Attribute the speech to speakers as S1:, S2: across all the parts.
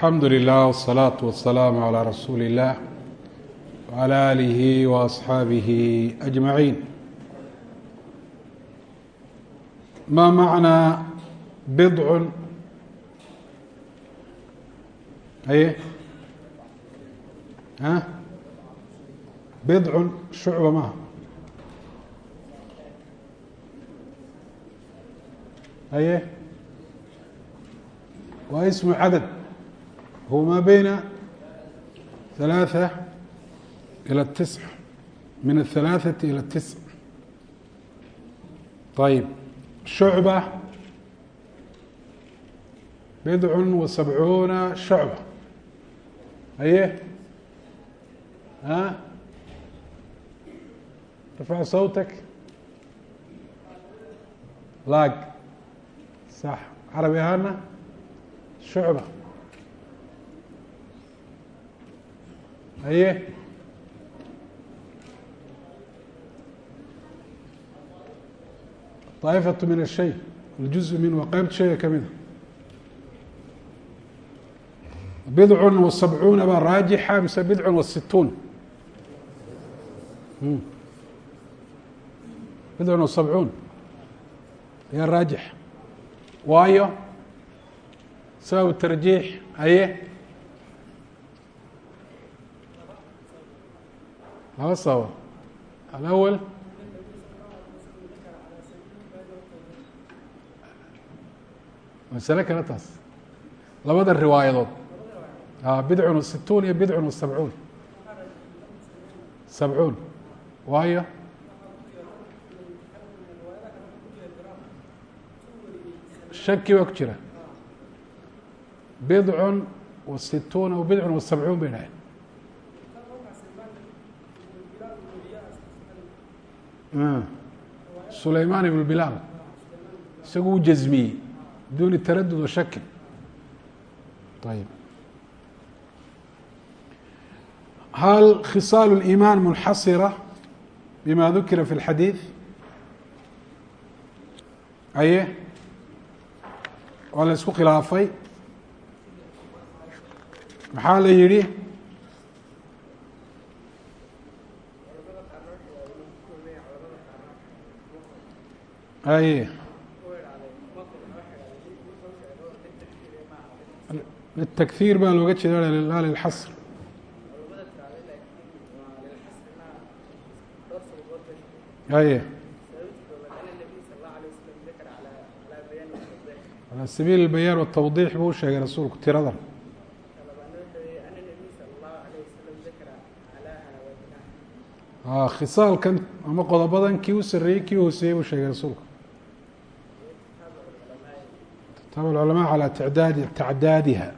S1: alxamdu lilah wsalaatu wasalaamu calaa rasuuli اllah wala aalihi wa asxaabihi ajmaciin ma macnaa bidcun haye a bidcun shucba maaha haye waa ismu cadad هو ما بين ثلاثة إلى التسع من الثلاثة إلى التسع طيب شعبة بضع وسبعون شعبة أيه ها ارفع صوتك لاق صح عربي هانا شعبة haye daaifatu min ashay aljuzu minhu qeybta shayga ka mida bidcun wa sabcuuna baa raajixa mise bidcun wa situun bidcun wa sabcuun ayaa raajix waayo sababu tarjiix haye laba sabab alأwl masale kale taas labada riwaayadood. Bidcun wasituun iyo bidcun wasabcuun sabcuun. Waayo? Shaki baa ku jira. Bidcun wasituun aw bidcun wasabcuun bay dhahayn sulayman ibn bilaal isagu u jazmiyey biduni taradud wa shaki ayib hal khisaal اliimaan munxasira bima dukira fi اlxadiid aye. Waa la isku khilaafay. Maxaa la yihi haye litakhiir baa looga jeeda laa lilxasr haye calى sabiil bayaan watawdix buu u sheegay rasuulku tiradan a khisaalkan ama qodobadan kii u sarreeyey kii hooseeyey buu sheegay rasuulku kitaab العلماء على تعداد تعداadha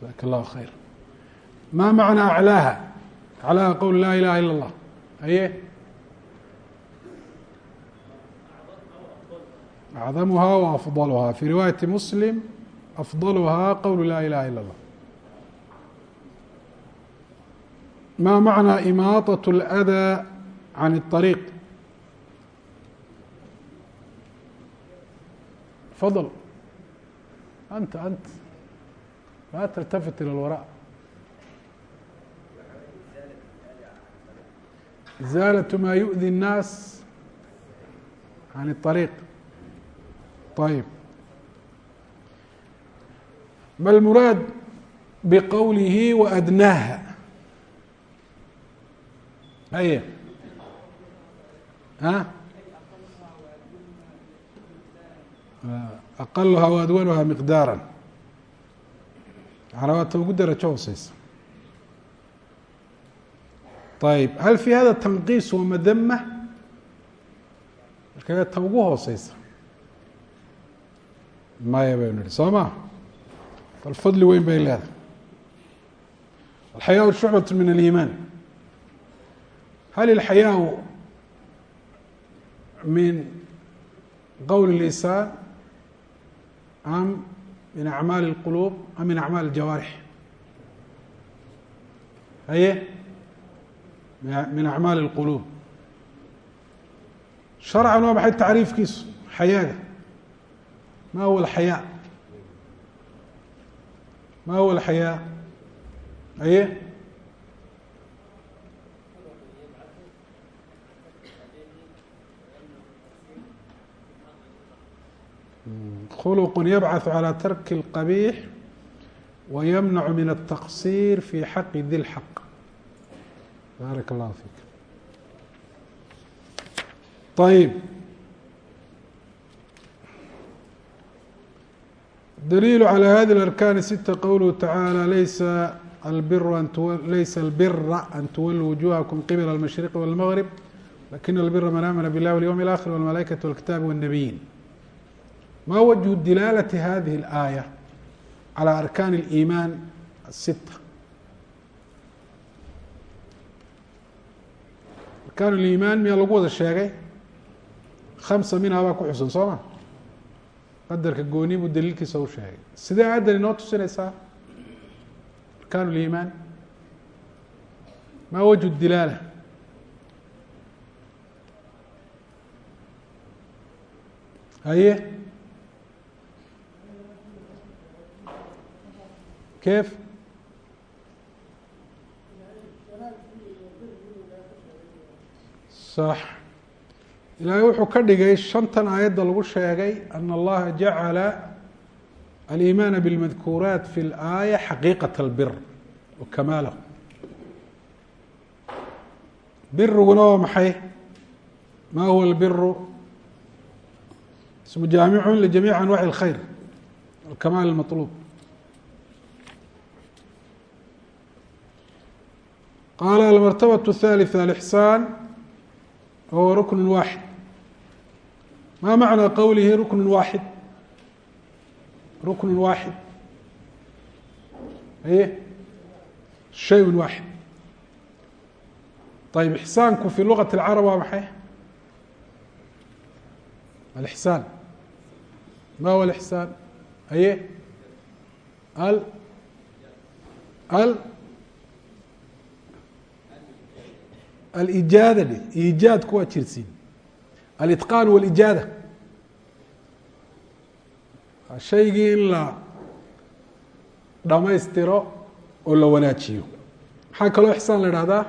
S1: جزاك الله خير ما معنى أعلاها أعلاها qول لا إله إلا الله aye أعظمها وأفضلها في رواية مسلم أفضلها qول لا إله إلا الله ما معنى إماطة الأذى عن الطريق فضل أنت أنت لا تلتفت إلى الوراء إزالة ما يؤذي الناس عن الطريق طيب ما المراد بقوله وأدناها أي ها aqaluhaa wa adwanuhaa miqdaara macnaa waa ta ugu darajo hooseysa ayib hal fi hada tanqiis wa madama markaa ta ugu hooseysa maya baynu nihi soo ma bal fadli weyn bay leedahay. Alxayaau shucbat min aliimaan. Hal ilxayaau min qowl الlisaan am min acmaali اlquluub am min acmaali اljawaarix haye min acmaali اlquluub sharcan waa maxay tacriifkiisu xayaaga ma huwa alxayaa ma huwa alxayaa aye khuluq yabcaث calى tarki اlqabiix wayamnac min الtaqsir fi xaqi di lxaq baarak اllahu fik ayib daliil عalى hadi اlarkan sita qowluhu tacaalى laysa albir an laysa albira an tuwaluu wujuhakum qibla اlmashriqi wاlmgrib lakin albira man amana biاllah wاlyوم اlآkhir wاlmalaikaةi wاlkitabi wالnabiyin ma wجه dilaalة hadihi الآية عalى arkan الإiman الsitة arkaan الإimaan miyaa lagu wada sheegay khamsa minha baa ku xusan soo ma qadarka gooni buu daliilkiisa u sheegay sidee aayaddan inoo tusinaysaa arkaan الإimaan ma wجه الdilaalة haye كيف صح ilaahay wuxuu ka dhigay shantan aayadda lagu sheegay أن اllaha jacala الإimaan bالmadkuuraat في الآية xaqiiqaة الbir وkamaalah biriguna waa maxay ma huwa الbiru ismu jaamicu لجamيiع أنواع الkhayr الkamaal الmaطluب qال المرتبة الثالثة الإحsان وهو ركن واحد ما معنى qwله ركن واحد ركن واحد y شhayء واحد طيب إحsاaنku في لغة العرب waa maxay الإحsان ma هو الإحsان aye ال ال alijaada dhe iijaadku waa jirsiin alitqaan walijaada shaygii in la dhamaystiro oo la wanaajiyo maxaa kaloo ixsaan la ihahdaa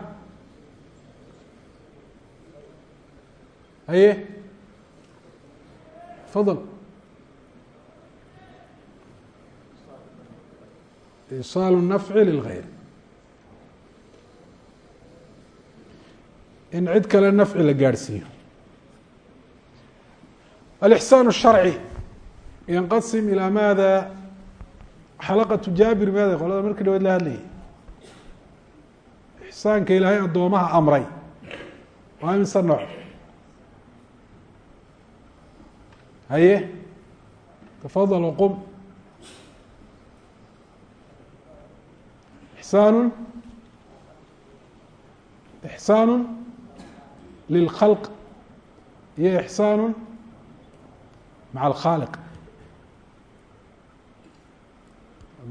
S1: haye fadl isaal الnafci lilgayr in cid kale nafci la gaadhsiiyo. Alixsaan الsharci yanqasim ilaa maada xalaqatu jaabir maada qolada markii dhawad la hadlayay. Ixsaanka ilaahay addoomaha amray. Waa imise nooc. Haye? Tafadl qum. Ixsaan ixsaan lilkhalq iyo ixsaan maca alkhaaliq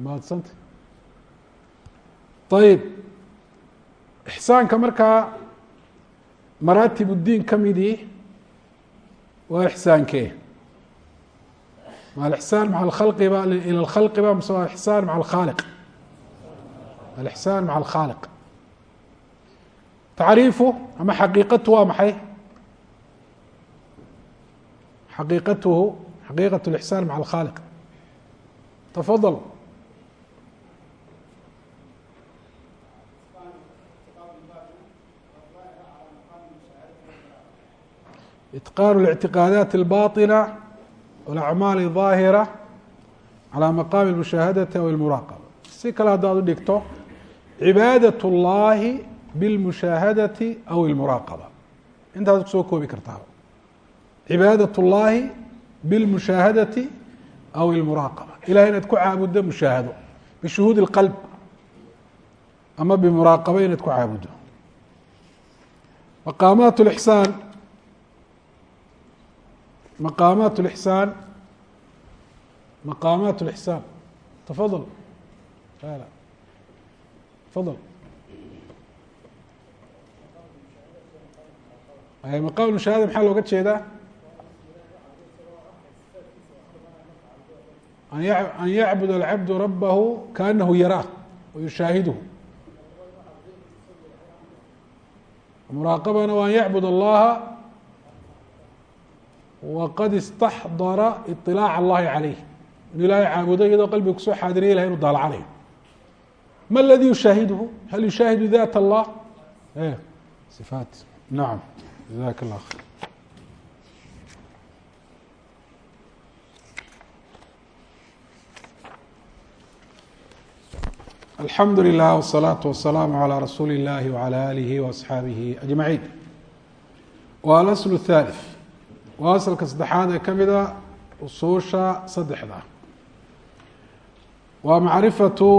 S1: mahadsanta ayib ixsaanka markaa maraatib uddiin ka midii waa ixsaankee ma alixsaan maca alkhalqi ba ila alkhalqi ba mise waa ixsaan maca alkhaaliq alixsaan maca alkhaaliq tacriifu ama xaqiiqatu waa maxay xaqiiqatuhu xaqiiqaة الإxsaan maca alkhaaliq tafadal itqaan الاctiqaadaat الbaطinة واlأcmaal الظaahirة calى maqaami الmushaahadati aw اlmuraaqaba si kale haddaad u dhigto cibaadaة الlahi bاlmushaahadati aw اlmuraaqaba intaad kusoo koobi kartaa cibaadaة الlahi bاlmushaahadati aw اlmuraaqaba ilahay inaad ku caabuddo mushaahado bishuhuud اlqalb ama bimuraaqaba inaad ku caabuddo maqaamaat اlإxsaan maqaamaat اlإxsaan maqaamaat اlإxsaan tafadal tafadal maqawl mushahada maxaa looga jeedaa? An yacbud alcabdu rabahu kaanahu yaraa wayushaahiduhu muraaqabana wa an yacbud allaha waqad istaxdara iطilaac allahi caleyh inuu ilaahay caabudo iyadoo qalbiga ku soo xaadiraya ilahay inu daalacanayo. Ma ladii yushaahiduhu? Hal yushaahidu dat allah? Eh, Ifaat nacam jaزak الlah khيr alxamdu lilah wالsalaaةu waلsalaamu عalى rasuuli اllahi وعalى alihi وaصxaabihi أجmaعiin wa alasl الthalif waa asalka saddexaad ee ka mida usuusha saddexda waa macrifatu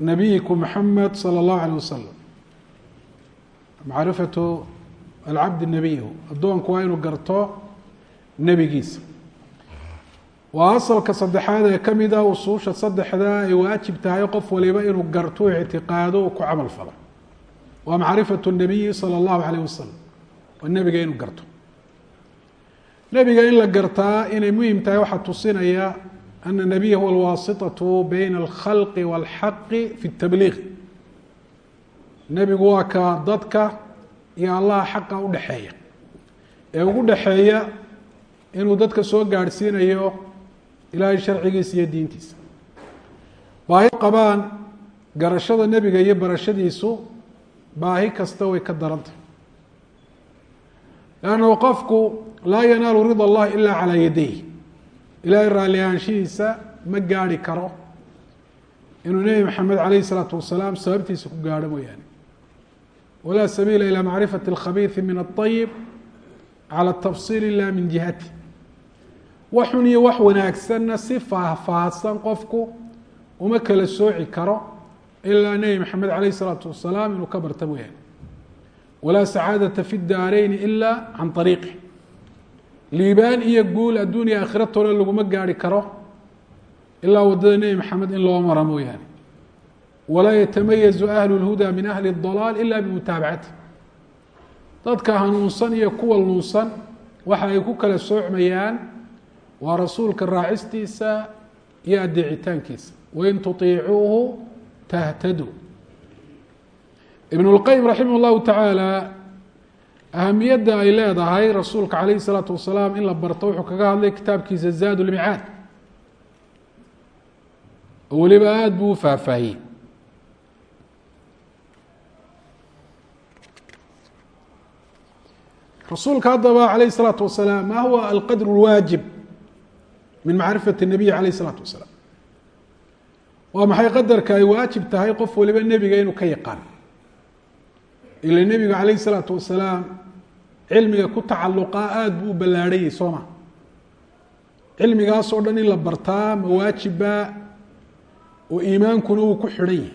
S1: nabiyiku mxamed salى اllahu alيه wasalam macrifatu alcabdi nabiyahu addoonku waa inuu garto nebigiisa waa asalka saddexaad ee ka mida usuusha saddexda ay waajib tahay qof waliba inuu garto ictiqaado u ku camal falo waa macrifatu nabiyi salى اllahu alayh wasalam waa nebiga inuu garto nebiga in la gartaa inay muhim tahay waxaa tusinaya ana nabiya huwa alwaasitaة bayna alkhalqi wاlxaqi fi اtabliiq nebigu waa ka dadka iyo allaha xaqa udhexeeya ee ugu dhexeeya inuu dadka soo gaadhsiinayo ilaahay sharcigiisa iyo diintiisa. Baahi qabaan garashada nebiga iyo barashadiisu baahi kasta way ka darantah lannahu qofku laa yanaalu rida allahi ilaa calaa yadayh ilaahay raallihaanshihiisa ma gaadhi karo. Inuu nebi maxamed calayhi isalaatu wasalaam sababtiisa ku gaadho mooyaane. walaa sabiila ilى macrifati اlkhabiiثi min الطayib calى tafsiil ila min jihati wax xun iyo wax wanaagsanna si faahfaahsan qofku uma kala sooci karo ilaa nebi maxamed alayh الsalaatu wasalaam inuu ka barta mooyaane walaa sacaadata fi daareyni ila can ariiqi liibaan iyo guul adduuniya aakhiratoona laguma gaarhi karo ilaa wadada nebi maxamed in loo mara mooyaane walaa yatamayazu ahlu اlhuda min ahli اdalaal ila bimutaabacati dadka hanuunsan iyo kuwa nuunsan waxa ay ku kala soocmayaan waa rasuulka raacistiisa iyo adeecitaankiisa wain tuiicuuhu tahtaduu ibn اlqayim raximah اllahu tacaala ahamiyadda ay leedahay rasuulka calayh الsalaatu wasalaam in la barto wuxuu kaga hadlay kitaabkiisa zaad lmicaad oo weliba aada buu u faahfaahiyey rasuulka haddaba alayh الsalaatu wasalaam ma huwa alqadr اlwaajib min macrifati الnabiy alayh الsalaatu wasalaam waa maxay qadarka ay waajib tahay qof waliba nebiga inuu ka yaqaan ila nebigu alayh الsalaatu wasalaam cilmiga ku tacaluqaa aada buu u ballaarhayay soo ma cilmigaasoo dhan in la bartaa ma waajiba oo iimaankuna uu ku xidhan yahay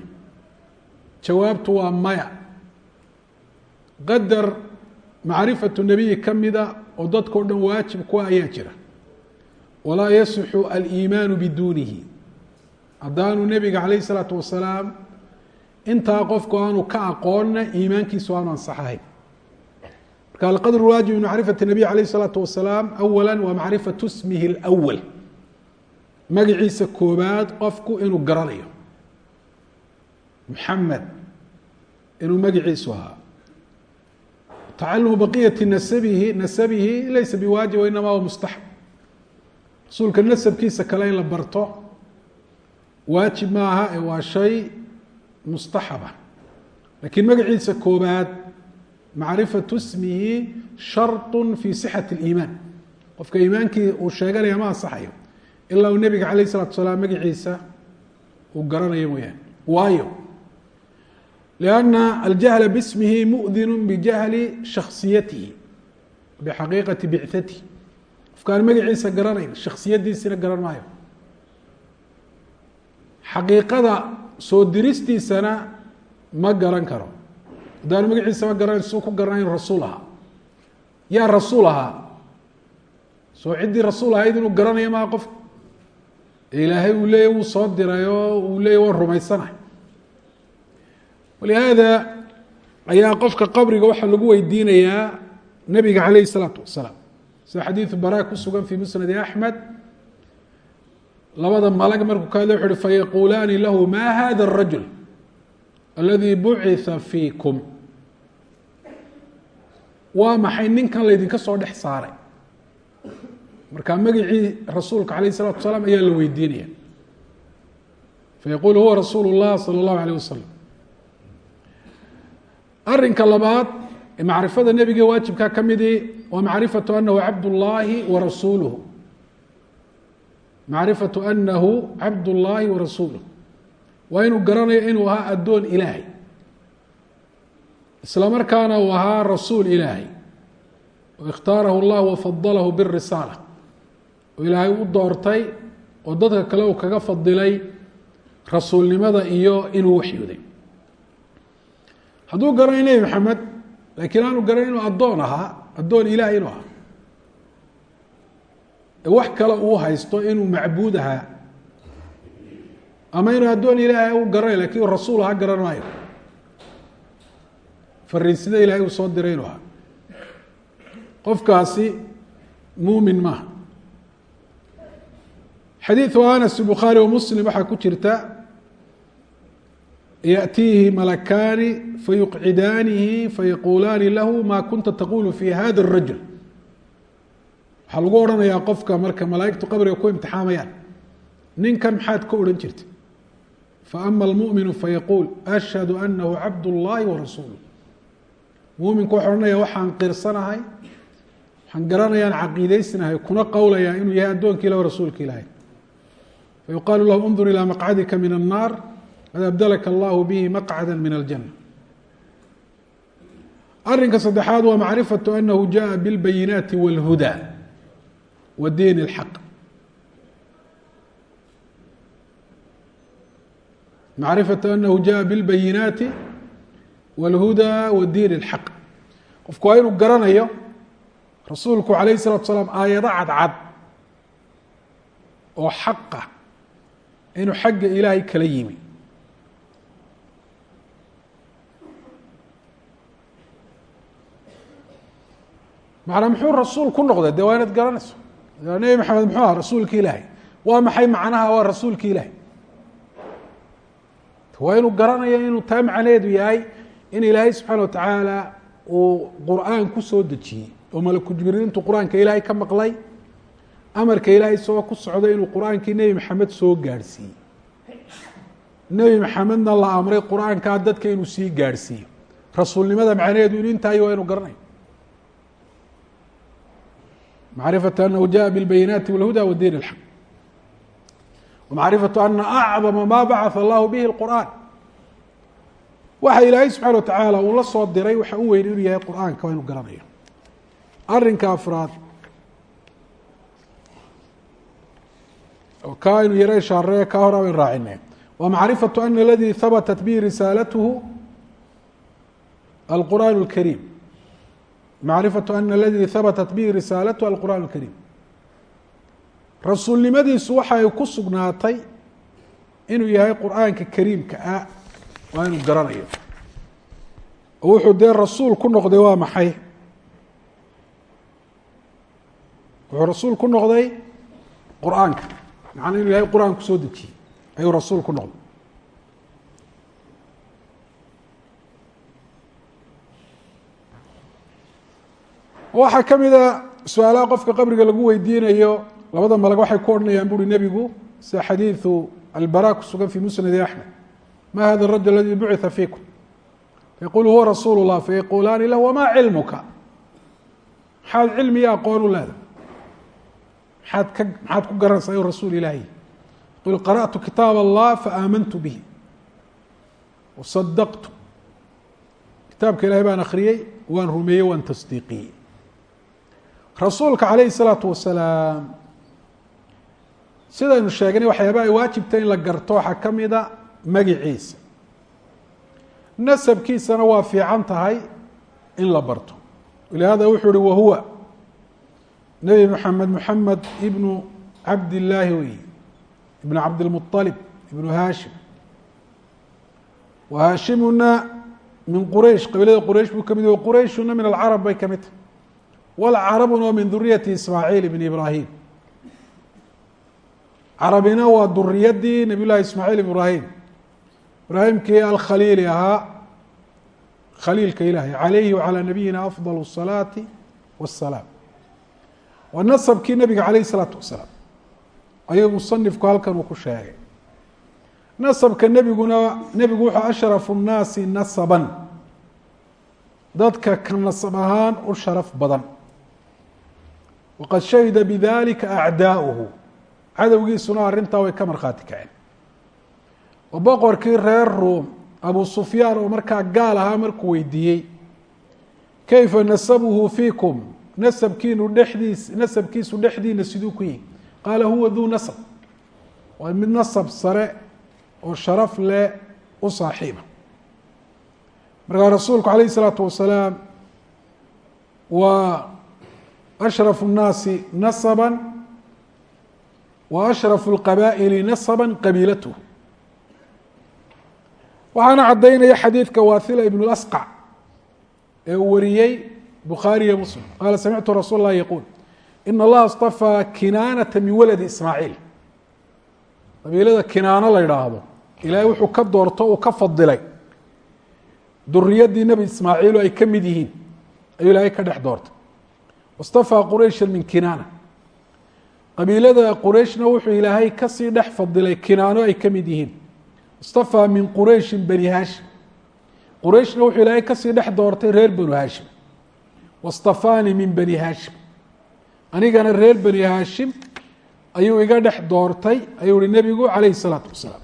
S1: jawaabtu waa maya qadar macrifatu nebiyi ka mida oo dadkao dhan waajib kuwa ah ayaa jira. Walaa yasixu aliimaanu biduunihi. Haddaanu nebiga calayh isalaatu wasalaam intaa qofku aanu ka aqoonna iimaankiisu aanu ansaxahayn marka alqadr waajib min macrifati nabiy alayh salaatu wasalaam awala waa macrifatu smihi اlwal magaciisa koobaad qofku inuu garanayo. Muxamed inuu magiciisu ahaa tacalumu baqiyati nasabihi nasabihi laysa biwaajib wainama huwa mustaxab rasuulka nasabkiisa kale in la barto waajib maaha ee waa shay mustaxaba lakiin magaciisa koobaad macrifatu smihi sharط fi sixati اliimaan qofka iimaankii uu sheeganaya ma ansaxayo ilaa uu nebiga alayh الsalatu salaam magaciisa uu garanayo mooyaane waayo لأnna aljahla bsmihi muؤdinu bijahli shaksiyatihi bxaqiiqati bicatihi qofkaan magaciisa garanayn shaksiyadiisina garan maayo xaqiiqada soo diristiisana ma garan karo haddaanu magaciisa ma garanayn suu ku garanay inu rasuul ahaa yaa rasuul ahaa soo ciddii rasuul ahayd inuu garanayo maa qof ilaahay uu leeyay wuu soo diray oo uu leeyay waan rumaysanahay walihaada ayaa qofka qabriga waxaa lagu weydiinayaa nebiga calayh isalaatu wasalaam sida xadiidu bara ku sugan fii musnadi axmed labada malag markuu ka hadla wuxu uhi fayaquulaani lahu ma hada الrajul aladi bucitha fiikum waa maxay ninkan laydinka soo dhex saaray marka magicii rasuulka alayh الsalatu wasalaam ayaa la weydiinaya fayaqul huwa rasuul الlah salى الlahu alيه wasalam arinka labaad ee macrifada nebiga waajibkaa ka midii waa macrifatu anahu cabdullaahi warasuuluhu macrifatu anahu cabdullaahi warasuuluh waa inuu garanayo inuu ahaa addoon ilaahay. Isla markaana uu ahaa rasuul ilaahay. Oo ikhtaarahu wafadalahu birisaala oo ilaahay u doortay oo dadka kale uu kaga fadilay rasuulnimada iyo inuu waxyooday hadduu garanayo nebi maxamed laakiin aanu garanay inuu addoon ahaa addoon ilahay inuu ahaa. Wax kale uu haysto inuu macbuud ahaa. Ama inuu addoon ilaahay u garanay laakiin rasuul ahaa garan maayo. Fariinsida ilahay uu soo diray inuu ahaa. Qofkaasi muumin maaha. Xadiiثu anas bukhaari wa muslim waxaa ku jirta yaأtiihi malakaani fayuqcidaanihi fayaquulaani lahu ma kunta taqulu fi hada الrajul waxaa lagu odhanayaa qofka marka malaaigtu qabriga ku imtixaamayaan ninkan maxaad ka odhan jirta faama almu'minu fayaquul ashhadu anahu cabd اllahi warasuuluh muminku waxa odhanaya waxaan qirsanahay waxaan garanayaan caqiideysnahay kuna qowlayaa inuu yahay addoonki ilah rasuulka ilaahay fayuqaalu lahu undur ilى maqcadika min الnaar qad abdalaka allahu bihi maqcada min اljana arinka saddexaad waa macrifatu anahu jaءa biاlbayinaati wاlhuda wa diin اlxaq macrifatu anahu jaءa biاlbayinaati wاlhuda wa diin اlxaq qofku waa inuu garanayo rasuulku alayh الsalatu salaam aayado cadcad oo xaqa inuu xagga ilaahay kala yimi macnaa muxuu rasuul ku noqday? De waa inaad garanayso? Nebi maxamed muxuu aha rasuulki ilaahay. Waa maxay macnaha waa rasuulki ilaahay? Waa inuu garanayo inuu taa macnaheedu yahay in ilaahay subxaana watacaala uu qur'aan ku soo dejiyey. Oo malaku jibriil intuu qur'aanka ilaahay ka maqlay amarka ilaahay isagoo ku socday inuu qur'aankii nebi maxamed soo gaadhsiiyey nebi maxamedna la amray qur'aankaa dadka inuu sii gaadhsiiyo rasuulnimada macnaheedu inu intaayo waa inuu garanayo macrifatu anahu jaءa biاlbayinaati wاlhuda wa diin اlxaq wamacrifatu ana acdama ma bacatha allahu bihi اlqur'an waxa ilaahay subxana watacaala uu la soo diray waxa u weyn inuu yahay qur-aanka waa inuu garanayo arinka afraad ka aynu yaro ishaaree kaa hor aban raacine wa macrifatu ana aladii habatat bihi risaalatuhu alqur'aan اlkariim macrifatu ana aladii habatat bihi risaalatuhu alqur'aan اlkariim rasuulnimadiisu waxa ay ku sugnaatay inuu yahay qur'aanka kariimka ah waa inuu garanayo. Oo wuxuu dee rasuul ku noqday waa maxay? Wuxuu rasuul ku noqday qur'aanka. Macnaa inu ilahay qur'aan ku soo dejiyey ayuu rasuul ku noqday waxaa ka mid a su'aalaha qofka qabriga lagu weydiinayo labada malag waxay ku odhanayaan buuhi nebigu sida xadiidu albara ku sugan fii musnadi axmed ma hada arajul aladii bucitha fiikum? Yaquul huwa rasuulu llah fayaquulaani lah wamaa cilmuka? Maxaad cilmi iyo aqoon u leedahay? Maxaad ka maxaad ku garanaysaa inuu rasuul ilaahi qul qara'tu kitaab allah faaamantu bihi wasadaqtu kitaabka ilahay baan akhriyey waan rumeeyey waan tasdiiqiyey rasuulka calayhi salaatu wasalaam. Sidaynu sheegnay waxyaaba ay waajibta in la garto waxaa ka mida magiciisa. Nasabkiisana waa fiican tahay in la barto. Lihaada wuxuu uhi wahuwa nebi maxamed moxamed ibnu cabdillaahi wey. Ibnu cabdilmualib ibnu haashim. Wahaashimuna min quraysh qabiilada quraysh buu ka mid y qurayshuna min alcarab bay ka mid tahay wlcarabuna waa min duriyati ismaaciil ibn ibrahim carabina waa duriyadii nabiy llahi ismaaciil ibrahim ibraahimkii alkhaliili ahaa khaliilka ilaahay calayhi wacalى nabiyina afضal الصalaati wالsalaam waa nasabkii nabiga calayh الsalaatu wasalaam ayuu musanifku halkan uu ku sheegay nasabka nebiguna nebigu wuxuu ashrafu الnaasi nasaban dadka ka nasab ahaan u sharaf badan waqad shahida bidalika acdaa'uhu cadowgiisuna arrintaa way ka markhaati kaceen oo boqorkii reer ruom abu sufyaan oo markaa gaal ahaa markuu weydiiyey kayfa nasabuhu fiikum nasabkiinu dhexdiis nasabkiisu dhexdiina siduu ku yihi qaala huwa duu nasab waa mid nasab sare oo sharaf leh u saaxiiba markaa rasuulku alayh الsalaatu wasalaam waa ashrafu الnaasi nasaba wa ashrafu اlqabaa'ili nasaba qabiilatuh waxaana caddaynaya xadiidka waathila ibn اlasqac ee uu wariyey bukhaariyo muslim qaala samictu rasuul اlah yaquul in allaha اstafaa kinaanata min waladi ismaaciil qabiilada kinaano la yidhaahdo ilaahay wuxuu ka doorto uu ka fadilay duriyadii nebi ismaaciilu ay ka mid yihiin ayuu ilaahay ka dhex doortay wastafaa quraysha min kinaana qabiilada qurayshna wuxuu ilaahay ka sii dhex fadilay kinaano ay ka mid yihiin istafaa min qurayshin bani haashim qurayshna wuxuu ilaahay ka sii dhex doortay reer banu haashim wastafaanii min bani haashim anigana reer bani haashim ayuu iga dhex doortay ayuu ihi nebigu calayhi salaatu wasalaam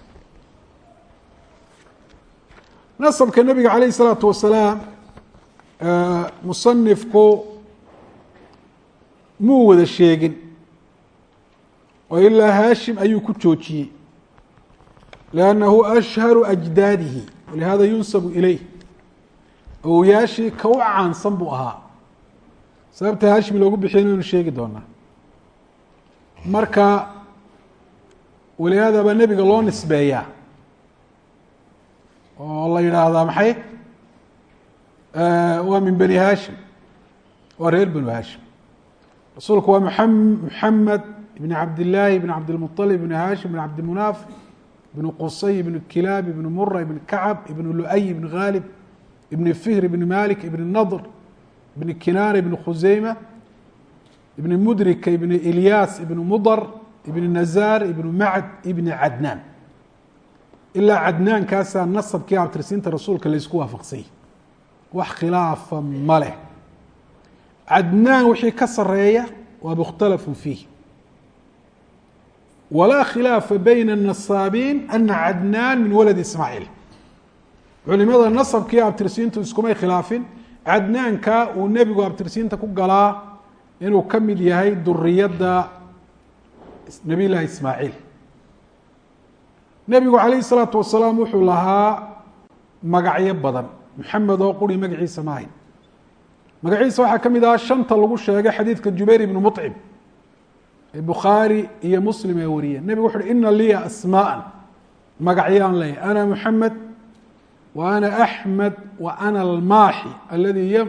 S1: nasabka nebiga calayh isalaatu wasalaam musanifku muu wada sheegin. Oo ilaa haashim ayuu ku joojiyey. Liannahu ashharu ajdaadihi walihada yunsabu ileyh awowyaashii ka u caansan buu ahaa. Sababta haashim loogu bixiya inaynu sheegi doonaa. Marka walihaada baa nebiga loo nisbeeyaa oo la yidhaahdaa maxay? Waa min bani haashim. Waa reer banu haashim rasuulku waa muxamed ibn cabdillaahi ibn cabdilmuطalib ibn haashim ibn cabdimunaaf ibn qusay ibn kilaab ibn mura ibn kacab ibn luay ibn ghalib ibn fihr ibn malik ibn nadr ibn kinaana ibn khuseyma ibn mudrika ibn ilyaas ibn mudar ibn nazar ibn macd ibn cadnaan ilaa cadnaankaasaa nasabkii abtirsiinta rasuulka laysku waafaqsanyay wax khilaafa ma leh cadnaan wixii ka sareeya waa mukhtalafun fiih walaa khilaafa bayna النasaabiin ana cadnaan min waladi ismaaciil culimada nasabkii abtirsiintu iskumay khilaafin cadnaanka uu nebigu abtirsiinta ku galaa inuu ka mid yahay duriyadda nabiy llahi ismaaciil nebigu calayh الsalaatu wasalaam wuxuu lahaa magacyo badan maxamed oo quri magaciisa ma hayn magaciisa waxaa ka mid ah shanta lagu sheegay xadiidka jubayr ibnu mucim ee bukhaari iyo muslim ee wariye nebigu wuxu uhi ina liya asmaaan magacyaan leeyahy ana muxamed wa ana axmed wa ana almaaxi aladii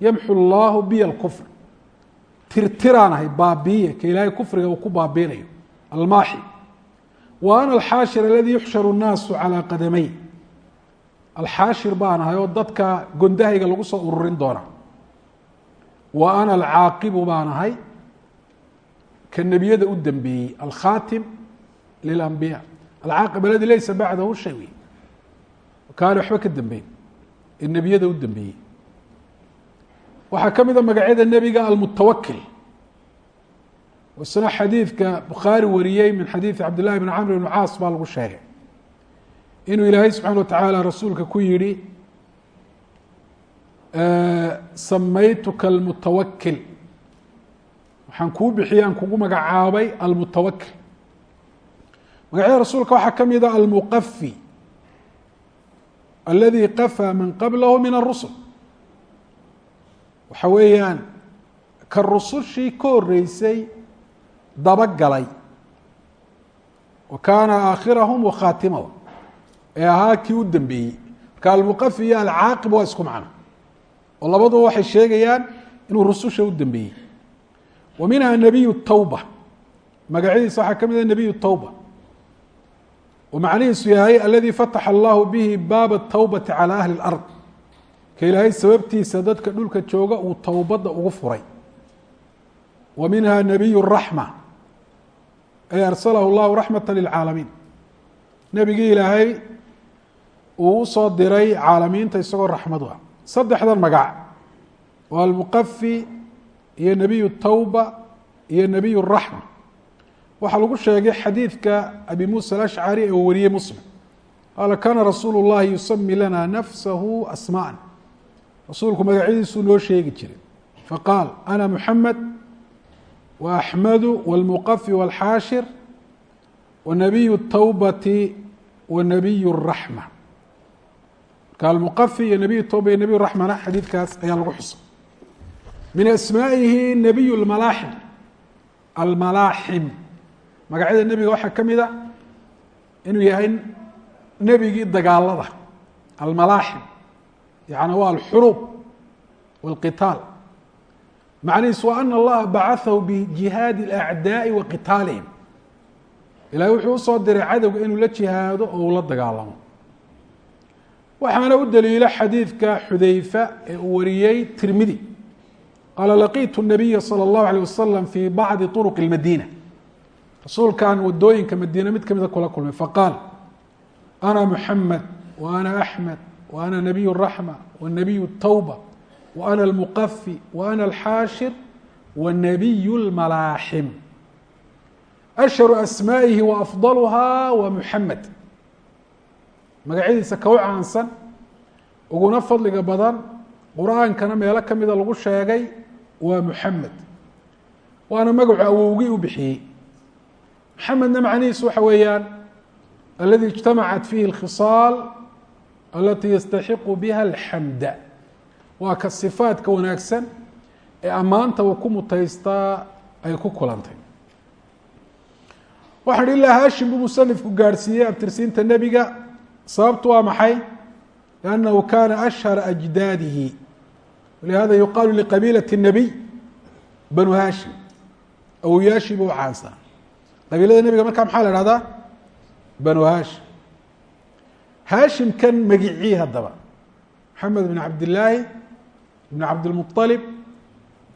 S1: yamxu llahu biya alkufr. Tirtiraan ahay baabiiye ka ilaahay kufriga uu ku baabiinayo. Almaaxi wa ana alxaashir aladii yuxsharu nnaasu calaa qadamay. Alxaashir baan ahay oo dadka gondahayga lagu soo ururin doona wa ana alcaaqibu baan ahay. Ka nebiyada u dembeeyey alkhaatim lilambiya alcaaqib aladi laysa bacdahu shay. Wey kaana waxba ka dembeyn ee nebiyada u dembeeyey waxaa ka mida magacyada nebiga almutawakil isna xadiidka bukhaari wariyey min xadiidi cabd llahi bn camr bn caas baa lagu sheegay. Inuu ilaahay subxaana watacaala rasuulka ku yihi samaytuka almutawakil waxaan kuu bixiyey aan kugu magacaabay almutawakil magacyada rasuulka waxaa ka mida almuqafi aladi qafaa man qablahu min arusul waxa weeyaan ka rusushii ka horeysay dabagalay wa kaana aakhirahum wa khaatimahum ee ahaa kii u dambeeyey marka almuqafi iyo alcaaqib waa isku macno oo labaduba waxay sheegayaan inuu rususha u dambeeyey. Wa minha nabiyu tawba. Magacyadiisa waxaa ka mid a nabiyu tawba. Oo macnihiisu yahay aladii fataxa allahu bihi baaba tawbati calى ahli اlard ka ilaahay sababtiisa dadka dhulka jooga uu towbadda ugu furay. Wa minha nabiyu raxma. Ay arsalahu llahu raxmata lilcaalamiin nebigii ilaahay uu u soo diray caalamiinta isagoo raxmad u ah saddexdan magac. Oo almuqafi iyo nebiyu tawba iyo nebiyu raxma. Waxaa lagu sheegay xadiidka abi muusa alashcari ee uu wariyey muslim. Qaala kaana rasuulu llahi yusami lana nafsahu asmaءa rasuulku magacyadiisuu noo sheegi jiray. Faqaal ana muxamed wa axmedu walmuqafi walxaashir wanabiyu tawbati wanabiyu raxma kaalmuqafi iyo nebiy tooba iyo nebiy raxmana xadiidkaas ayaa lagu xusay min asmaa'ihi nebiy lmalaaxim almalaaxim. Magacyada nebiga waxaa ka mid a inuu yahay nebigii dagaalada. Almalaaxim. Yani waa alxuruub walqitaal. Macnihiis waa ana allaha bacaahu bijihaadi اlacdaaءi wa qitaalihim. Ilahay wuxuu u soo diray cadowga inuu la jihaado oo ula dagaalamo waxaana u daliilo xadiidka xudeyfa ee uu wariyey tirmidi qaala laqiitu الnabiya salى اllahu alيه wasalam fi bacdi طuruq اlmadina rasuulkaan wadooyinka madiine mid kamida kula kulmay faqaal ana muxamed wa ana axmed wa ana nabiy الraxma wa nabiy الtawba wa ana almuqafi wa ana alxaashir wa nabiy اlmalaaxim ashharu asmaa'ihi wa afdaluha wa muxamed magacyadiisa ka caansan uguna fadliga badan qur'aankana meelo kamida lagu sheegay waa muxamed waana magacu awowgii u bixiyey. Maxamedna macnihiisu waxa weeyaan aladi ijtamacat fiihi alkhisaal alatii yastaxiqu biha alxamda waa ka sifaadka wanaagsan ee ammaanta uu ku mutaystaa ay ku kulantay. Waxaan ilaa haashim buu musanifku gaadhsiiyey abtirsiinta nebiga sababtu waa maxay liannahu kana ashhara ajdaadihi walihada yuqaalu liqabiilat الnabiy banu haashim awoyaashii buu u caansaa qabiilada nebiga markaa maxaa la ihahdaa banu haashim haashim kan magicii haddaba maxamed bn cabdillaahi ibn cabdilmuطalib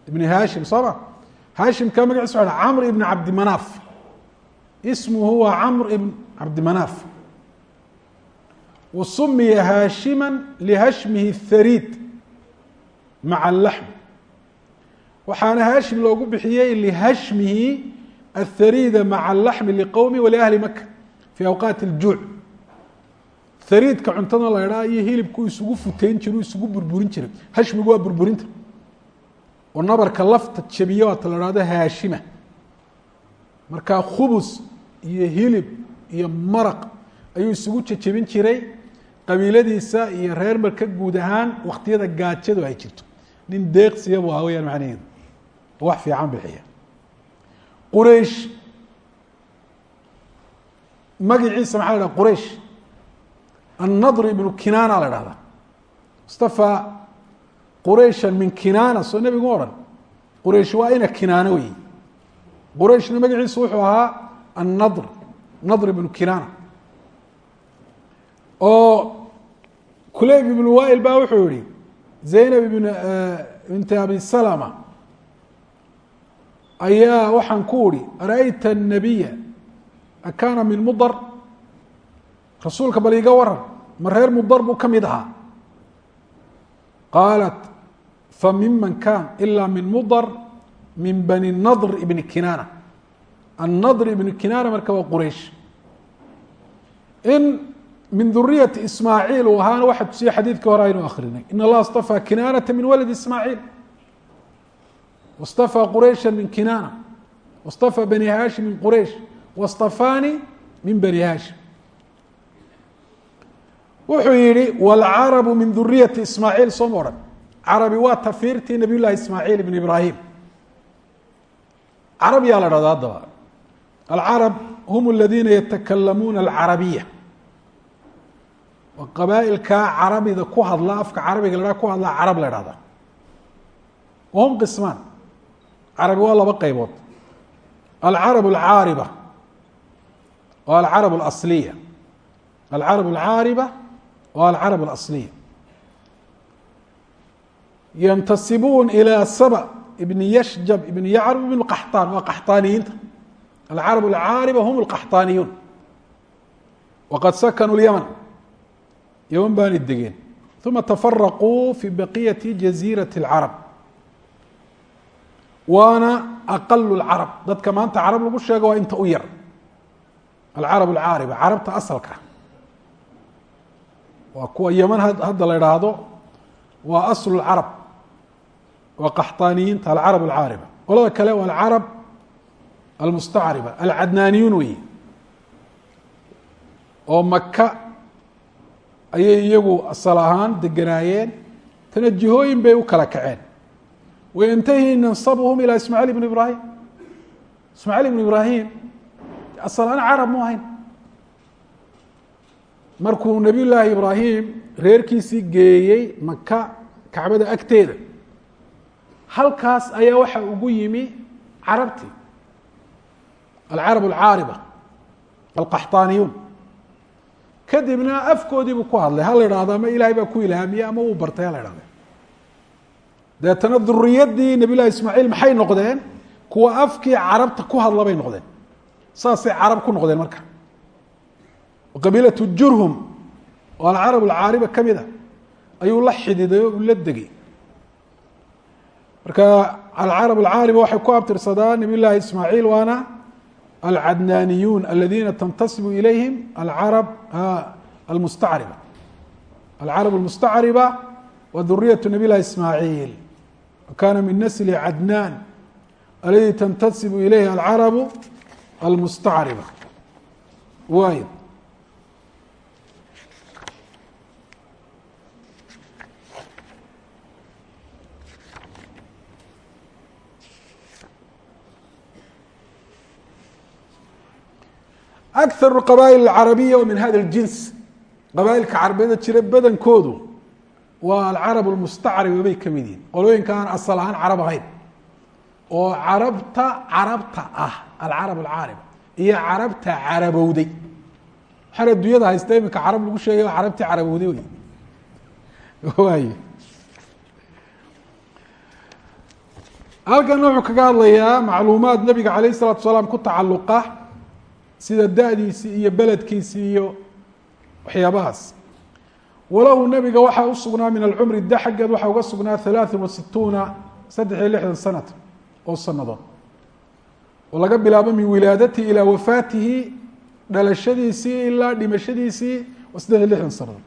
S1: ibn haashim soo ma haashim kan magaciisa waa camr ibn cabdimanaaf ismuhu waa camr ibn cabdimanaaf wa sumiya haashima lihashmihi اthariid maca alaxm waxaana haashim loogu bixiyey lihashmihi athariida maca alaxmi liqowmi waliahli maka fi awqaati اljuuc hariidka cuntada la idhaa iyo hilibku isugu futeyn jira isugu burburin jiray. Hashmigu waa burburinta oo nabarka lafta jabiye waata la hahdo haashima. Markaa khubus iyo hilib iyo maraq ayuu isugu jejebin jiray qabiiladiisa iyo reer marka guud ahaan waktiyada gaajadu ay jirto. Nin deeqsiyabu ah weyaan macnaheedu wax fiican bixiya. Quraish magaciisa maxaa la hahda quraish annadr ibnu kinaana la dhahdaa mustafa qurayshan min kinaana soo nebigu odhan quraish waa ina kinaano wey qurayshna magaciisu wuxuu ahaa annadr nadr ibnu kinaana. Oo kuleyb ibn wail ba wuxuu yihi zaynab ibn eh, bint abi salma ayaa waxaan ku urhi ara-yta الnabiya akaana min mudr rasuulka bal iga waran ma reer mudr buu ka mid ahaa. Qaalat famiman kan ilaa min mudr min bani nadr ibn kinana annadr ibn kinana marka waa quraysh. In min duriyati ismaaciil uu ahaana waxaa tusiyey xadiidka hore aynu akrinay in allaha istafaa kinaanata min waladi ismaaciil. Wastafaa quraysha min kinaana. Wastafaa bani haashim min quraysh. Wastafaani min bani haashim wuxuu yihi wlcarabu min duriyati ismaaciil soo ma odhan carabi waa tafiirtii nabiy ismaaciil ibn ibraahim. Carab la dhahda adaba alcarab hum aladiina yatakalamuuna alcarabiya qabaailkaa carabida ku hadla afka carabiga la ku hadlaa carab la dhahda wahum qismaan. Carabi waa laba qaybood. Alcarab alcaariba oo alcarab اlasliya alcarab alcaariba oo alcarab اlasliya yantasibuun ilaa saba ibn yashjab ibn yacrub ibn qaxtaan waa qaxtaaniyiinta alcarab alcaariba hum lqaxtaaniyuun waqad sakanuu lyamn yaman baana degeen uma tafaraquu fi baqiyati jaziiraة اlcarab waana aqalu اlcarab dadka maanta carab lagu sheego waa inta u yar alcarab alcaariba carabta asalka waa kuwa yaman hadda la idhaahdo waa aslu اlcarab waa qaxطaaniyiinta alcarab alcaariba qolada kale waa alcarab almustacriba alcadnaaniyuun weyi oo maka ayay iyagu asal ahaan deganaayeen tana jihooyin bay u kala kaceen. Wayantahi nansabhum ilaa ismaaciil ibn ibrahim. Ismaaciil ibn ibrahim asal ahaan carab mu ahayn. Markuu nabiy llaahi ibraahim reerkiisii geeyey maka kacbada agteeda halkaas ayaa waxa ugu yimi carabtii. Alcarab alcaariba alqaxطaaniyuun kadibna afkoodii buu ku hadlay ha la idhahdo ama ilaahay baa ku ilhaamiyey ama uu bartay ha la idhahdo deetana duriyadii nabiy ismaaciil maxay noqdeen? Kuwa afkii carabta ku hadla bay noqdeen. Saasay carab ku noqdeen marka. Qabiilatu jurhum oo alcarab alcaariba ka mid a ayuu la xididay oo la degay. Marka alcarab alcaariba waxay ku abtirsadaan nabiy ismaaciil waana alcadnaaniyuun aladina tantasibu ilayhim alcarab almustacriba alcarab almustacriba wa duriyatu nabiy llahi ismaaciil kana min nasli cadnaan aladi tantasibu ilayhi alcarabu almustacriba waay akaru qabaa'il alcarabiya oo min hada ljins qabaailka carabiyada jira badankoodu waa alcarab lmustacriba bay ka mid yihiin qolooyinka aan asal ahaan carab ahayn oo carabta carabta ah alcarab alcaariba iyo carabta carabowday waxaan adduunyada haysta iminka carab lagu sheegay oo carabtii carabowday wey waay halkan wuxuu kaga hadlayaa macluumaad nabiga alayh sida da-diisii iyo beledkiisii iyo waxyaabahaas. Walahu nabiga waxaa usugnaa min alcumri da xaggeed waxaa uga sugnaa halaaثa wa saddex iyo lixdan sanad oo sanadood oo laga bilaabo min wilaadatihi ilaa wafaatihi dhalashadiisii ilaa dhimashadiisii waa saddex iyo lixdan sanadood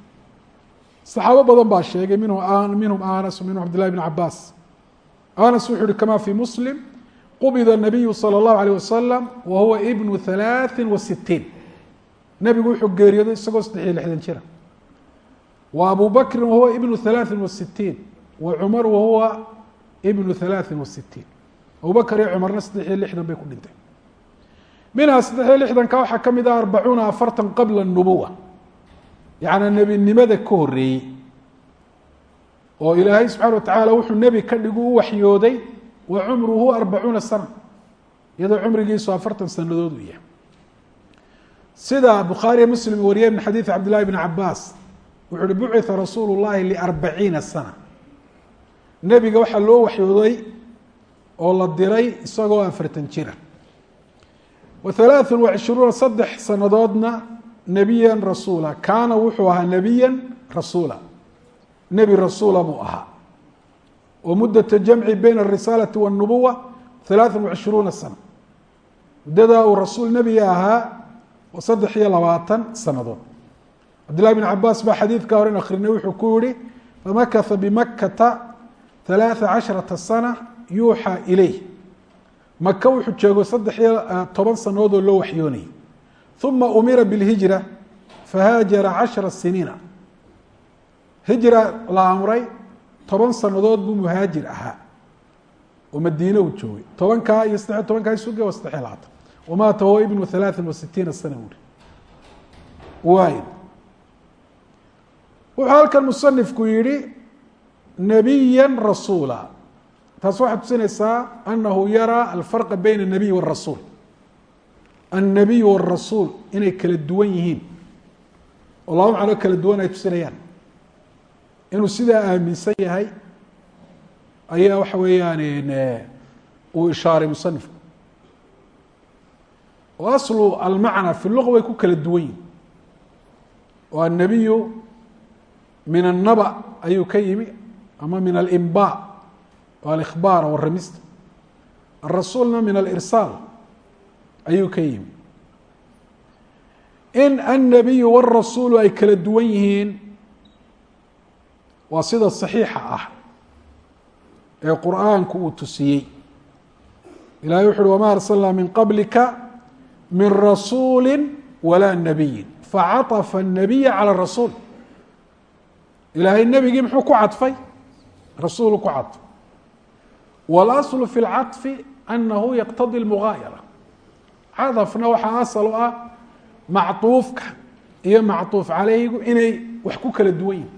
S1: saxaabo badan baa sheegay minhu minhum anas minhum cabd llahi bn anas wuxuu uhi kama fi muslim qubida الnabiyu salى الlahu alيه wasalam wa huwa ibnu halaaثi wa sitiin nebigu wuxuu geeriyooday isagoo saddex iyo lixdan jira wa abu bakrin wahuwa ibnu halaaثi wa sitiin wa cumar wahuwa ibnu halaaثi wa sitiin abu bakr iyo cumarna saddex iyo lixdan bay ku dhintay minhaa saddex iyo lixdanka waxaa ka mid ah arbacuuna afartan qabla الnubuwa yacnaa nebinimada ka horeeyey oo ilaahay subxana watacaala wuxuu nebi ka dhigu u waxyooday wa cumruhu arbacuuna sana. Iyadoo cumrigiisu afartan sanadood uu yahay. Sida bukhaariya muslim wariye min xadiidi cabd llahi bn cabaas wuxu uhi bucitha rasuulu llahi liarbaciina sana. Nebiga waxaa loo waxyooday oo la diray isagoo afartan jira wa halaaثun wa saddex sanadoodna nebiya rasuula. Kaana wuxuu ahaa nebiya rasuula. Nebi rasuula buu ahaa wa mudata jamci bayna arisaalati waاnubuwa halaaثa wa cishruuna sana muddadaa uu rasuul nebiga ahaa waa saddex iyo labaatan sanadood cabdillahi bn cabaas baa xadiidka horen akrinay wuxuu ku yihi famakata bimakata halaaثa casharata sana yuuxaa ilayh maka wuxuu joogo saddex iyo toban sanadood oo loo waxyoonayay uma umira biاlhijra fahaajara cashara siniina hijra la amray toban sanadood buu muhaajir ahaa oo madiine uu joogay tobankaa iyo saddexiy tobankaa isuge waa saddex iyo labaatan wamaata huwa ibnu halaaثin wa sitiina sana uri waay wuxuu halkan musanifku yihi nebiya rasuula taas waxay tusinaysaa anahu yaraa alfarqa bayna الnabiy wالrasuul الnabiy wالrasuul inay kala duwan yihiin oo laba macnoo kala duwan ay tusinayaan inuu sidaa aaminsan yahay ayaa waxa weeyaan uu ishaaray musanifku. O aslu almacna fi luga way ku kala duwan yihiin oo annabiyu min annaba ayuu ka yimi ama min alimba o alikhbaar waramista arasuulna min alirsaal ayuu ka yimi. In annabiyu wاrasuulu ay kala duwan yihiin waa sida صaxiixa ah ee qur'aanku uu tusiyey ilahay wuxu uhi wama arsalnaa min qablika min rasuuli walaa nabiyi facaطfa الnabiya calى rasuul ilaahay nebigii muxuu ku cadfay rasuulu ku cadfay wاlaslu fi اlcaطfi anahu yaqtadi اlmugaayara cadafna waxaa asal u ah macطuufka iyo macطuuf calayhigu inay wax ku kala duwan yihin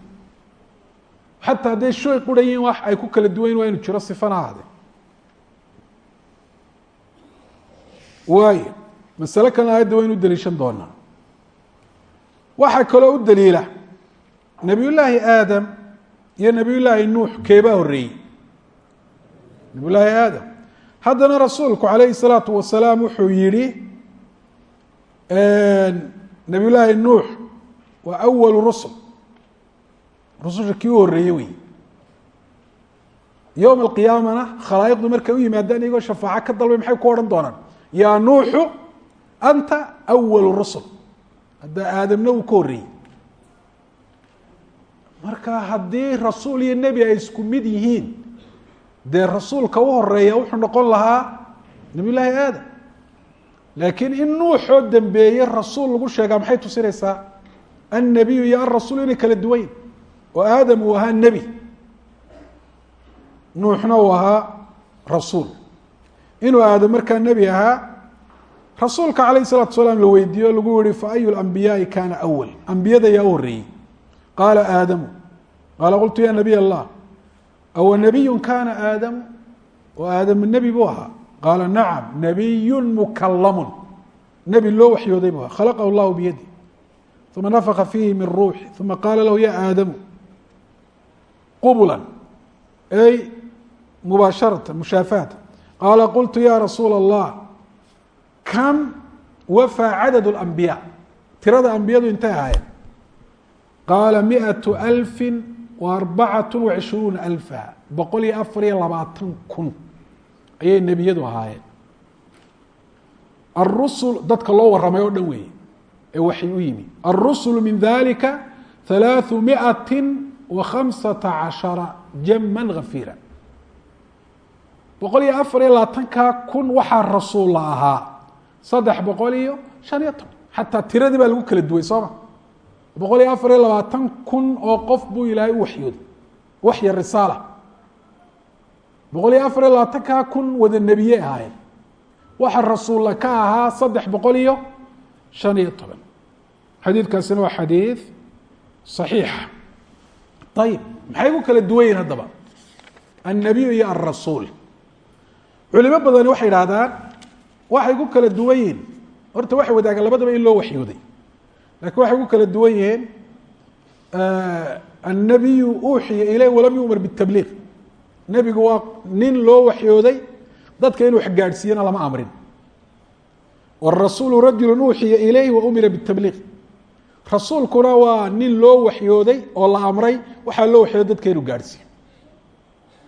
S1: xataa hadday shay qura yihiin wax ay ku kala duwan yihiin waa inu jiro sifana ahde waayo masale kalena aayadda waynu daliishan doonaa waxaa kaloo u daliila nabiy llaahi aadam iyo nabiy llaahi nuux keebaa horreeyey nabiy llaahi aadam haddana rasuulku calayhi الsalaatu wasalaam wuxuu yihi nabiy llaahi nuux waa awalu rusul rususha kii u horreeyey wey yowma alqiyaamana khalaa'iqdu markay u yimaadaan iyagoo shafaaco ka dalbay maxay ku odhan doonaan? Yaa nuuxu anta awalu rusul. Hadda aadamna uu ka horreeyey. Marka haddii rasuul iyo nebi ay isku mid yihiin dee rasuulka u horreeya wuxuu noqon lahaa nabiy llaahi aadam. Laakiin in nuuxoo dambeeye rasuul lagu sheegaa maxay tusinaysaa annabiyu iyo alrasuul inay kala duwayn oo aadam uu ahaa nebi nuuxna uu ahaa rasuul inuu aadam markaa nebi ahaa rasuulka calayh الsalatu salaam la weydiiye o lagu yihi fa ayu اlambiyaai kana awal ambiyada yaa u horreeyey qaala aadamu qaala qultu ya nabiy allah awa nabiyu kana aadamu oo aadamu nebi buu ahaa qaala nacam nabiyu mukalamun nebi loo waxyooday buu ahaa khalaqahu llahu biyadi uma nafka fiihi min ruuxi uma qaala lahu ya aadamu qubla ay mubaasharata mushaafahata qaala qultu ya rasuula allah kam wafaa cadad اlambiyaa tirada ambiyadu intay ahaayeen. Qaala miatu alfi wa arbacat wa cishruuna alfa. Boqol iyo afar iyo labaatan kun ayay nebiyadu ahaayeen. Arusul dadka loo waramay oo dhan weeye ee waxay u yimi. Alrusulu min dalika halaaثu miati khamsata cashara jaman gafiira boqol iyo afar iyo labaatanka kun waxaa rasuul la ahaa saddex boqol iyo shan iyo toban xataa tiradii baa lagu kala duway sooma boqol iyo afar iyo labaatan kun oo qof buu ilaahay u waxyooday waxya risaala boqol iyo afar iyo labaatanka kun wada nebiye ahaayeen waxa rasuulla ka ahaa saddex boqol iyo shan iyo toban xadiidkaasina waa xadiid صaxiixa ayib maxay ku kala duwan yihiin haddaba annabiyu iyo alrasuul culimo badani waxay idhahdaan waxay ku kala duwan yihiin. horta waxay wadaagaan labadaba in loo waxyooday. laakiin waxay ku kala duwan yihiin annabiyu uuxiya ileyh walam yu'mar bitabliiq nebigu waa nin loo waxyooday dadka inuu gaadhsiiyana lama amrin. wاrasuulu rajulu uuxiya ilayh wa umira bitabliiq rasuulkuna waa nin loo waxyooday oo la amray waxaa loo waxyooday dadka inuu gaadhsiiyo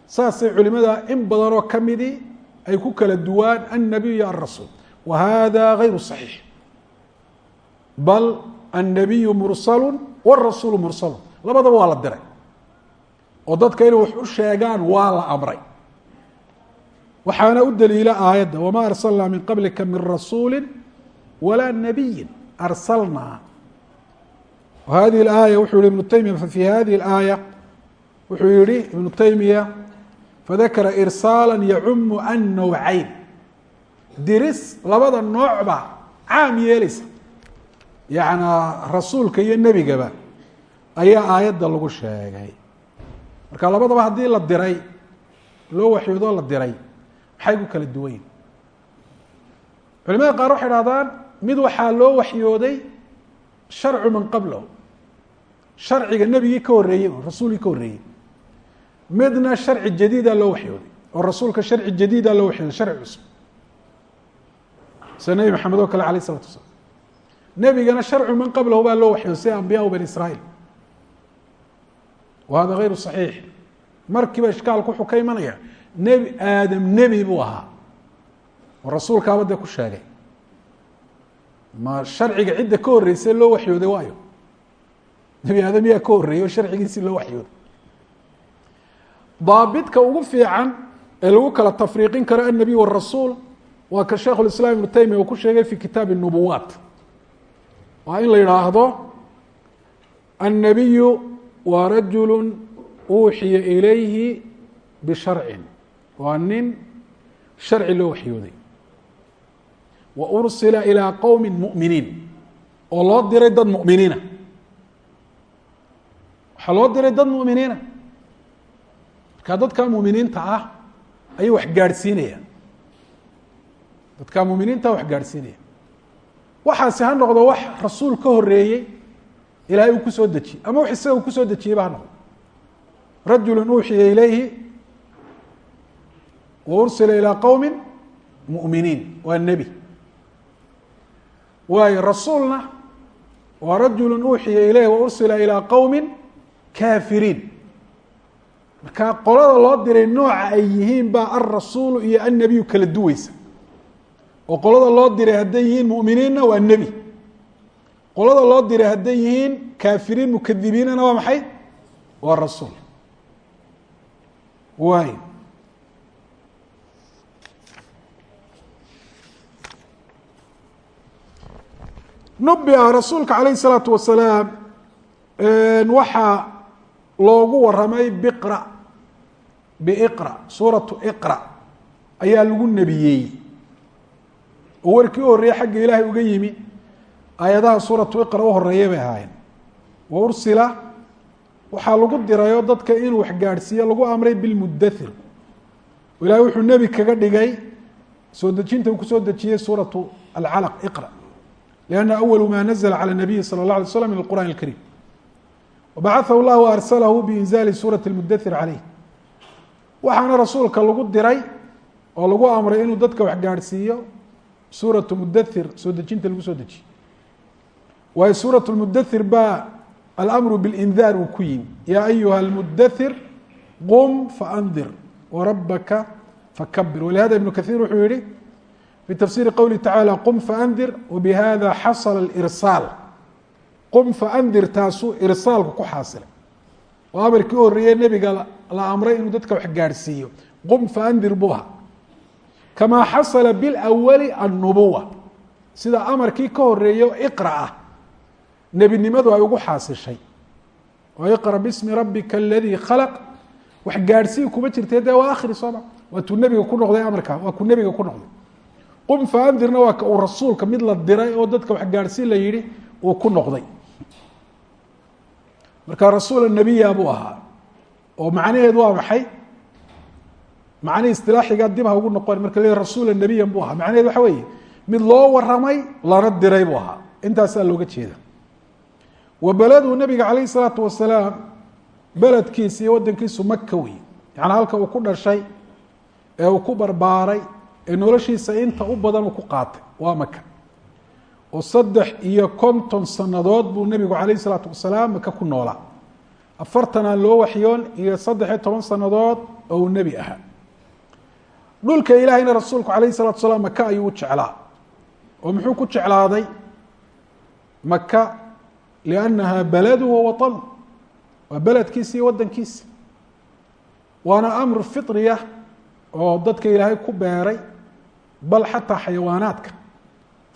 S1: saasay culimada in badanoo kamidii ay ku kala duwaan annabiyu alrasuul wa hada gayru صaxiix bal annabiyu mursalu wاrasuulu mursalu labadaba waa la diray. Oo dadka inay wax u sheegaan waa la amray. Waxaana u daliila aayadda wma arsalnaa min qablika min rasuuli walaa nabiyi arsalnaa hadihi اaaya wuxuu yihi ibnu taymiya fafi hadihi اlaaya wuxuu yihi ibnu taymiya fadakara irsaala yacumu annowcayn diris labada noocba caam yeeleysa yanaa rasuulka iyo nebigaba ayaa aayadda lagu sheegay marka labadaba haddii la diray loo waxyoodoo la diray maxay ku kala duwan yihiin culimada qaar waxay dhahdaan mid waxaa loo waxyooday sharcu man qablahu sharciga nebigii ka horreeyey rasuulkii ka horreeyey. Midna sharci jadiida loo waxyooday oo rasuulka sharci jadiida loo waxyooday sharci cusub. Sida nebi maxamed oo kale alayh isalatu wasalaam. Nebigana sharcu man qablahu baa loo waxyooday sida ambiyaa bani israiil wa hada gayru صaxiix markiiba ishkaalku wuxuu ka imanaya nebi aadam nebi buu ahaa. Oo rasuulkaaba dee ku sheegay. Ma sharciga cidda ka horreysay loo waxyooday waayo nebi aadam yaa ka horreeyey sharcigiisii loo waxyooday. Daabidka ugu fiican ee lagu kala tafriiqin karo annabiy warasuul waa ka sheikhu lislaam ibnu taymiya uu ku sheegay fi kitaabi nubuwaat waa in la yidhaahdo annabiyu waa rajulu uuxiya ilayhi bisharcin waa nin sharci loo waxyooday. Wa ursila ilaa qowmin mu'miniin. Oo loo diray dad mu'miniina waxaa loo diray dad mu'miniina. Markaa dadka mu'miniinta ah ayuu wax gaadhsiinaya dadka mu'miniinta wax gaadhsiinaya waxaasi ha noqdo wax rasuul ka horeeyey ilahay uu ku soo dejiyey ama wax isaga ku soo dejiyeyba ha noqdo. Rajulu uuxiya ilayhi wa ilaa qowmi mu'miniin waa nebi. Waayo rasuulna waa rajulu uuxiya ilayhi wa ilaa qowmi kaafiriin. Marka qolada loo diray nooca ay yihiin baa alrasuulu iyo annebiyu kala duweysa oo qolada loo diray hadday yihiin mu'miniinna waa nebi. Qolada loo diray hadday yihiin kaafiriin mukadibiinana waa maxay? Waa rasuul. Waay nubia rasuulka calayh الsalaatu wasalaam waxaa loogu waramay biqra biiqra suuratu iqra ayaa lagu nebiyeeyey oo warkii u xagga ilaahay uga yimi ayadaha suuratu iqra u horreeya bay ahaayeen. Wa ursila waxaa lagu dirayo dadka inuu wax gaadhsiiyo lagu amray bilmudathir ilaahay wuxuu nebi kaga dhigay soo dejinta uu ku soo dejiyey suuratu alcalaq iqra. Lianna awalu maa nazla cala nabiyi sala اllah alay slam min alqur'an alkariim wabacaثahu llah waarsalahu biinzali suurati اlmudathir caleyh waxaana rasuulka lagu diray oo lagu amray inuu dadka wax gaadhsiiyo suuratu mudathir soo dejinta lagu soo dejiyey waayo suuraة اmudathir baa alamru biاlindaar uu ku yimi yaa ayuha اlmudathir qum faandir warabaka fakabir walihada ibnu kahiir wuxuu yihi fi tafsiri qowlihi tacaalى qum faandir wbihada xasla اlirsaal qum faandir taasuu irsaalku ku xaasilay. Oo amarkii u horreeye nebiga la amray inuu dadka wax gaadhsiiyo qum faandir buu ahaa kamaa xasala bilawali annubuwa. Sida amarkii ka horeeyo iqra ah. Nebinimadu ay ugu xaasishay. Oo iqra bismi rabbika aladii khalaq. Wax gaadhsii kuma jirtee dee waa akhri sooma waa tuu nebiga ku noqday amarka waa kuu nebiga ku noqday. Qum faandirna waa uu rasuulka mid la diray oo dadka wax gaadhsiin la yihi uu ku noqday marka rasuula nebiya buu ahaa. Oo macnaheedu waa maxay? Macnihii istilaaxiga dib ha ugu noqon marka le rasuula nebiyan buu ahaa. Macnaheedu waxa weeye mid loo waramay lana diray buu ahaa. Intaasaa looga jeeda wa beleduu nabiga calayh isalaatu wasalaam beledkiisa iyo waddankiisu maka wey yaani halka uu ku dhashay ee uu ku barbaaray ee noloshiisa inta u badan uu ku qaatay waa maka oo saddex iyo konton sanadood buu nebigu calayh isalaatu wasalaam maka ku noolaa afartan aan loo waxyoon iyo saddex iyo toban sanadood oo uu nebi ahaa. Dhulka ilaahayna rasuulku calayh isalatu salaam maka ayuu u jeclaa oo muxuu ku jeclaaday? Maka liannaha baladu wa watanu waa beledkiisa iyo waddankiisa waana amr fitriya oo dadka ilaahay ku beeray bal xataa xayawaanaadka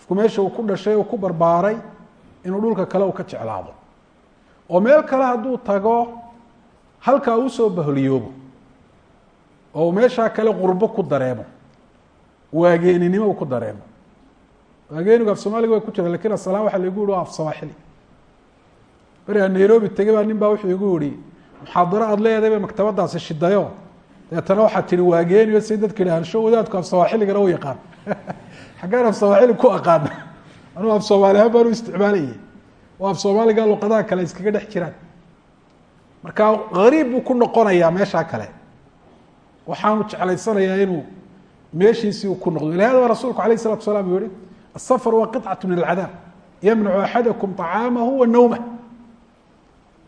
S1: qofku meesha uu ku dhashay uu ku barbaaray inuu dhulka kale uu ka jeclaado. Oo meel kale hadduu tago halkaa soo bahliyoobo. Oo meeshaa kale qurbo ku dareemo. Waageeninimo uu ku dareemo. Waageenigu af soomaaliga way ku jira laakiin asalaam waxa lagu yihi waa af sawaaxili berigaa nairobi tegay baa nin baa wuxuu igu yihi muxaadaro aada leedahay bay maktabadaasi shidayo deetana waxaad tihi waageeniyo si dadka idhahaan sho wadaadku af sawaaxiligana u yaqaan xaggaan af sawaaxili ku aqaana anuu af soomaali ahaan baan u isticmaalayay oo af soomaaliga luqadaha kale iskaga dhex jiraan marka gariib buu ku noqonayaa meeshaa kale waxaanu jeclaysanayaa inuu meeshiisii uu ku noqdo ilahada baa rasuulku alayh isalatu salaam uu yihi asafar waa qiطcaة min alcadaab yamnacu axadakum طacaamahu wa nawmah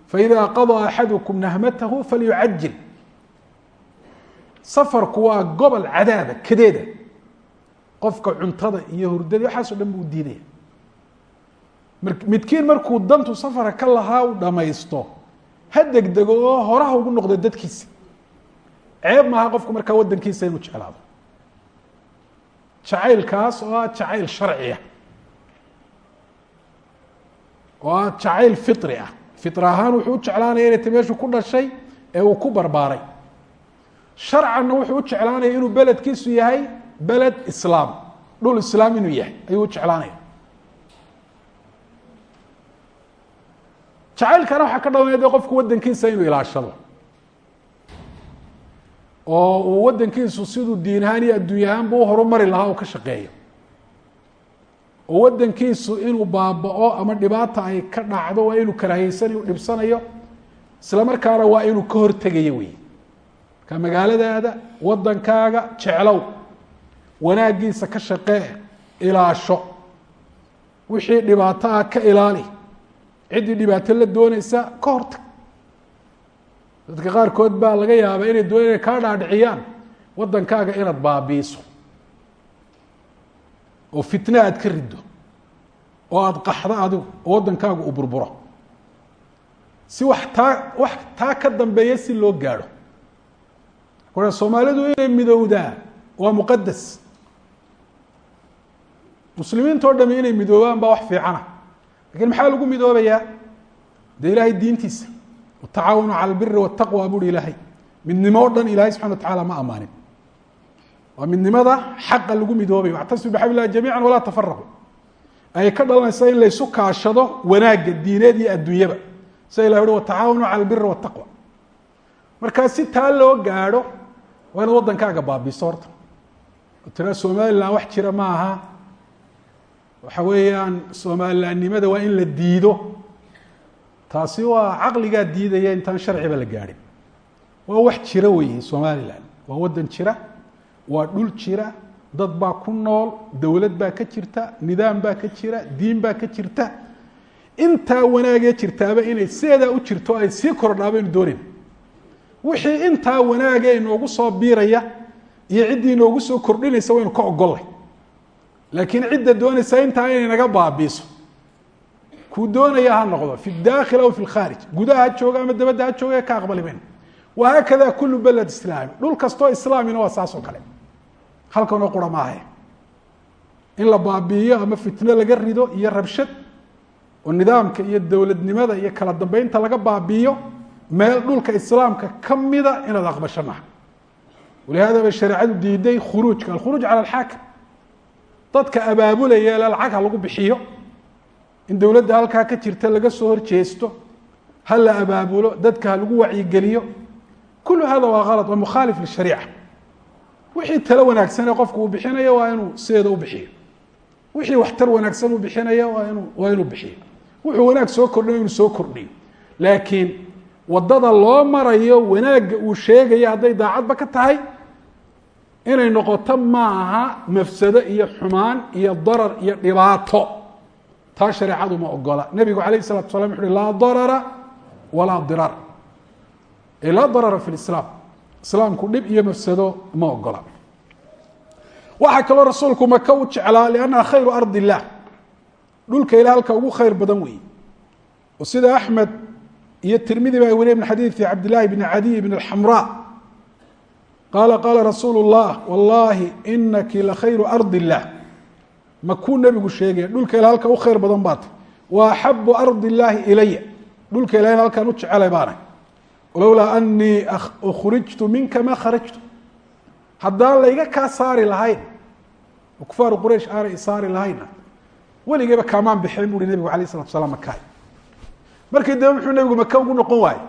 S1: faida qaضىa axadukum nahmatahu falyucajil safarku waa gobol cadaaba kadeeda qofka cuntada iyo hurdadii waxaaso dhan buu diidaya midkiin markuu dantu safarka ka lahaa u dhamaysto ha degdego oo horaha ugu noqdo dadkiisa. Ceeb maaha qofku markaa wadankiisa inuu jeclaado. Jacaylkaas oo ah jacayl sharciya oo ah jacayl firi ah. Fir ahaan wuxuu u jeclaanaya inay ta meeshu ku dhashay ee uu ku barbaaray. Sharcanna wuxuu u jeclaanaya inuu beledkiisu yahay beled islaam dhul islaam inuu yahay. Ayuu u jeclaanaya. Jacaylkana waxaa ka dhalanaya de qofku wadankiisa inuu ilaashado. Oo uu wadankiisu siduu diin ahaan iyo adduunya ahaanba u horumari lahaa uu ka shaqeeyo oo wadankiisu inuu baaba-o ama dhibaata ay ka dhacdo waa inuu karahayeysanayo u dhibsanayo isla markaana waa inuu ka hortegayo wey marka magaaladaada wadankaaga jeclow wanaagiisa ka shaqee ilaasho. Wixii dhibaato ah ka ilaali. Ciddii dhibaato la dooneysa ka hortag. Dadka qaarkood baa laga yaabaa inay doon inay kaa dhaadhiciyaan wadankaaga inaad baabiiso. Oo fitne aad ka riddo. Oo aada qaxdo adigu oo waddankaagu uu burburo. Si wax taa wax taa ka dambeeya si loo gaadho. Marka soomaalidu inay midowdaa waa muqadas muslimiinta o dhami inay midoobaan baa wax fiicana. Lakin maxaa lagu midoobayaa? Dee ilaahay diintiisa watacaawanu cala albiri waataqwa buuhi ilaahay. Midnimo o dhan ilahay subxana wa tacala ma amaanin. Waa midnimada xaqa lagu midoobayo wactasimu bixabl illahi walaa tafaraqu ayay ka dhalanaysaa in laysu kaashado wanaagga diineed iyo adduunyaba. Sida ilah uhi watacaawanu cala albiri waataqwa markaa si taa loo gaadho waa inaad waddankaaga baabiso horta. Oo tira somalilan wax jira ma aha waxa weeyaan somalilandnimada waa in la diido. Taasi waa caqligaa diidaya intaan sharciba la gaadhin waa wax jira weeye somalilan waa waddan jira waa dhul jira dad baa ku nool dowlad baa ka jirta nidaam baa ka jira diin baa ka jirta. Intaa wanaagee jirtaaba inay sideedaa u jirto ay sii kordhaa baynu doonayn wixii intaa wanaagee inoogu soo biiraya iyo ciddii inoogu soo kordhinaysa waynu ka ogollay laakiin cidda doonaysa intaa inay naga baabiiso. Kuu doonaya ha noqdo fi dakhil aw fi lkhaarij. Gudaha ha jooga ama dabadda ha jooga ka aqbali mayno wahaakada kulu beled islaami. Dhul kastoo islaamina waa saas kale. Halkanoo qura maahe in la baabi'iyo ama fitno laga rido iyo rabshad oo nidaamka iyo dowladnimada iyo kala dambeynta laga baabi'iyo meel dhulka islaamka kamida inaad aqbasho maha walihada bay shareecadu diiday khuruujka. Alkhuruuj cala alxaakim dadka abaabulaya le lacag ha lagu bixiyo in dowladda halkaa ka jirta laga soo horjeesto ha la abaabulo dadka ha lagu wacyigeliyo kulu hada waa kalad waa mukhaalif lishariica wixii talo wanaagsan ee qofku uu bixinayo waa inuu sideeda u bixiyo. Wixii waxtar wanaagsan uu bixinayo waa inuu waa inuu bixiyo. Wuxuu wanaag soo kordhiyo inuu soo kordhiyo. Laakiin waddada loo marayo wanaagga uu sheegaya hadday daacadba ka tahay inay noqoto maaha mafsado iyo xumaan iyo darar iyo dhibaato taa shareecadu ma ogola nebigu alayh الsalatu salam wuxu uhi laa darara walaa dirar ay laa darara fi lislaam islaamku dhib iyo mafsado ma ogola waxaa kaloo rasuulku maka u jeclaa liannaha khayru ardi illah dhulka ila halka ugu khayr badan weeye oo sida axmed iyo tirmidi ba weriye min xadiidi cabdillahi bni cadiy bn اxamra qaala qaala rasuulu الlah wallahi inaki lakhayru ardi illah makuu nebigu sheegaya dhulka ila halka u khayr badan baata wa axabu ardi illaahi ilaya dhulka ilahin halkaan u jecelay baanay lowlaa anii khrijtu minka ma kharajtu. Haddaan layga kaa saari lahayn oo kufaaru quraysh aanay saari lahayna weligeyba kaamaan bixin buuhi nebigu alayh isalatu salaam makaay markii dambe muxuu nebigu maka ugu noqon waayey.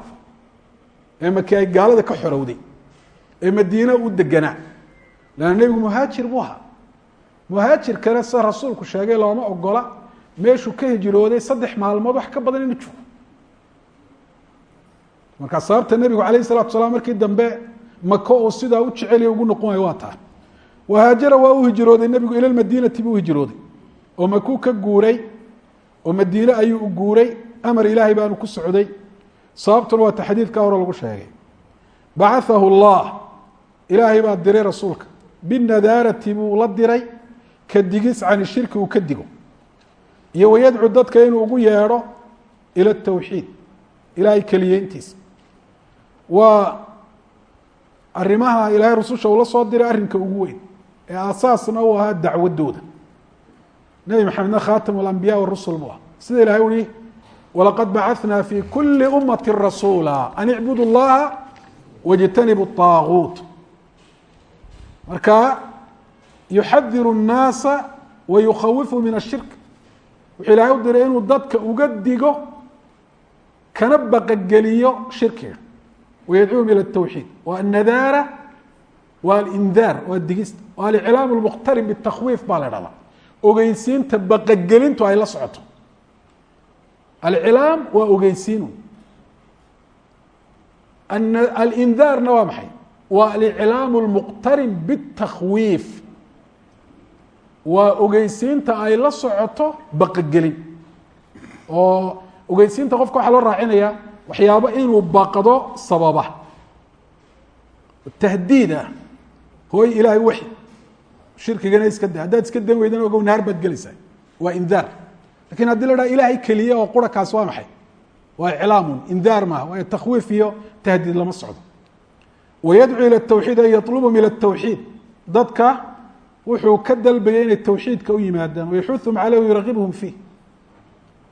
S1: Ee maki ay gaalada ka xorowday ee madiine u deganaa lanna nebigu muhaajir buu ahaa muhaajirkana sida rasuulku sheegay looma ogola meeshuu ka hijrooday saddex maalmood wax ka badan inu joogo markaa sababta nebigu alayh الsalatu salaam markii dambe mako uu sidaa u jeceliya ugu noqon waayo waa taa wahaajara waa u hijrooday nebigu ila madinati buu hijrooday oo makuu ka guuray oo madiine ayuu u guuray amar ilaahay baanu ku socday sababtuna waa ta xadiidka hore lagu sheegay bacaahu اllah ilaahay baa diray rasuulka. Binadaarati buu la diray ka digis can shirki uu ka digo. Iyo wayadcu dadka inuu ugu yeedho ila tawxiid ilaahay keliyeyntiisa waa arrimaha ilaahay rususha uu la soo diray arrinka ugu weyn ee aasaasna u ahaa dacwadooda. Nebi maxamedna khaatimu alambiya warusul buu ah sida ilahay uhi walaqad bacanaa fi kuli umati rasuula an icbudu llaha wاjtanibu طaaguut marka yuxadiru الnaasa wa yukhawifu min الshirk wuxuu ilaahay u diray inuu dadka uga digo kana baqageliyo shirkiga wayadcuuhum ilى الtawxiid wa الnadaara wa alindaar waa digista wa aliclaam اlmuqtarin bالtakwiif baa la dhahdaa ogeysiinta baqagelintu ay la socoto alcilaam waa ogeysiinu alindaarna waa maxay waa aliclaam اlmuqtarin bالtakwiif waa ogeysiinta ay la socoto baqagelin oo ogeysiinta qofka waxaa loo raacinaya waxyaabo inuu baqdo sababa tahdiid ah hooy ilaahay waxi shirkigana iska da haddaad iska dan weydana ogow naar baad gelaysaa waa indaar lakin haddii la dhaha ilaahay keliye oo qura kaas waa maxay waa iclaamun indaar maaha waayo takwiif iyo tahdiid lama socdo wayadcu ila tawxiid an yatlubum ila tawxiid dadka wuxuu ka dalbayay inay tawxiidka u yimaadaan wayaxuuhum caleyh yuragibhum fiih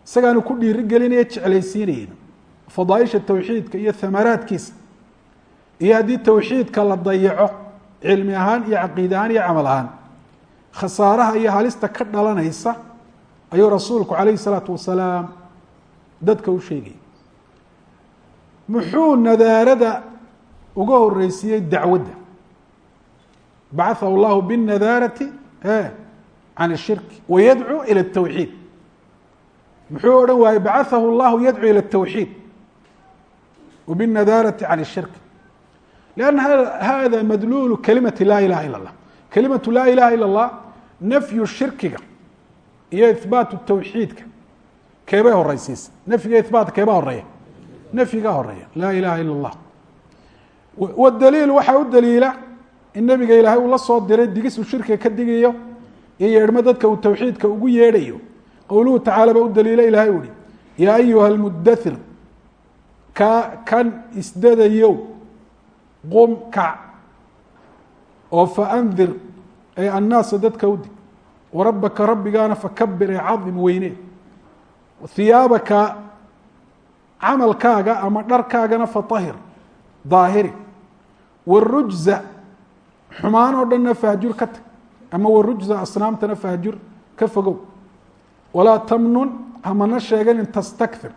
S1: isagaanu ku dhiiri gelinaya jeclaysiinayen fadaaisha tawxiidka iyo hamaraadkiisa iyo haddii tawxiidka la dayaco cilmi ahaan iyo caqiid ahaan iyo camal ahaan khasaaraha iyo halista ka dhalanaysa ayuu rasuulku calayhi salaatu wasalaam dadka u uga horeysiiyey dacwadda bacaثahu اllahu bالnadaarati can الshirki wayadcuu ilى الtawxiid muxuu odhan waayey bacaثahu اllahu yadcuu ilى الtawxiid wbالnadaarati can الshirki لأن hada madluul kalimati laa ilaha ilا الlah kalimatu laa ilaha ilا الlah nafyu shirkiga iyo ihbaatu tawxiidka keebay horeysiisa nafyiga ihbaat keebaa horeeya nafyigaa horeeya laa ilaha ilا الlah wdaliil waxaa u daliila in nabiga ilaahay uu la soo diray digisu shirkiga ka digayo iyo yeedhmo dadka uu tawxiidka ugu yeedhayo. Qowluhu tacaala ba u daliila ilahay u hi yaa ayuha اlmudathir ka kan isdadayow qum kac oo faandir ee annaasa dadka u dig warabaka rabbigaana fakabir ee cadim weyne. Hiyaabaka camalkaaga ama dharkaagana faطahir daahiri warujza xumaan oo dhanna fahjur ka tag ama warujza asnaamtana fahjur ka fogow walaa tamnun hamana sheeganin tastakfir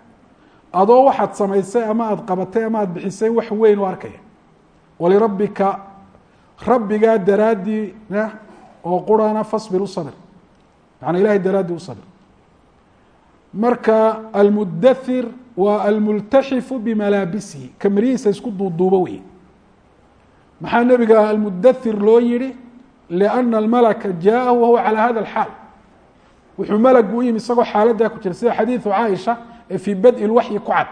S1: adoo waxaad samaysay ama aada qabatay ama aada bixisay wax weyn u arkaya walirabbika rabbigaa daraaddiina oo qurana fasbir u sabir macanaa ilahay daraaddii u sabir marka almudathir waa almultaxifu bimalaabisihi kamrihiisa isku duuduubo wey maxaa nebiga almudathir loo yihi liأna almalaka jaaءahu wahuwa calى hada اlxaal wuxuu malagu u yimi isagoo xaaladdaa ku jira sida xadiidu caaisha ee fii badi اlwaxyi ku cad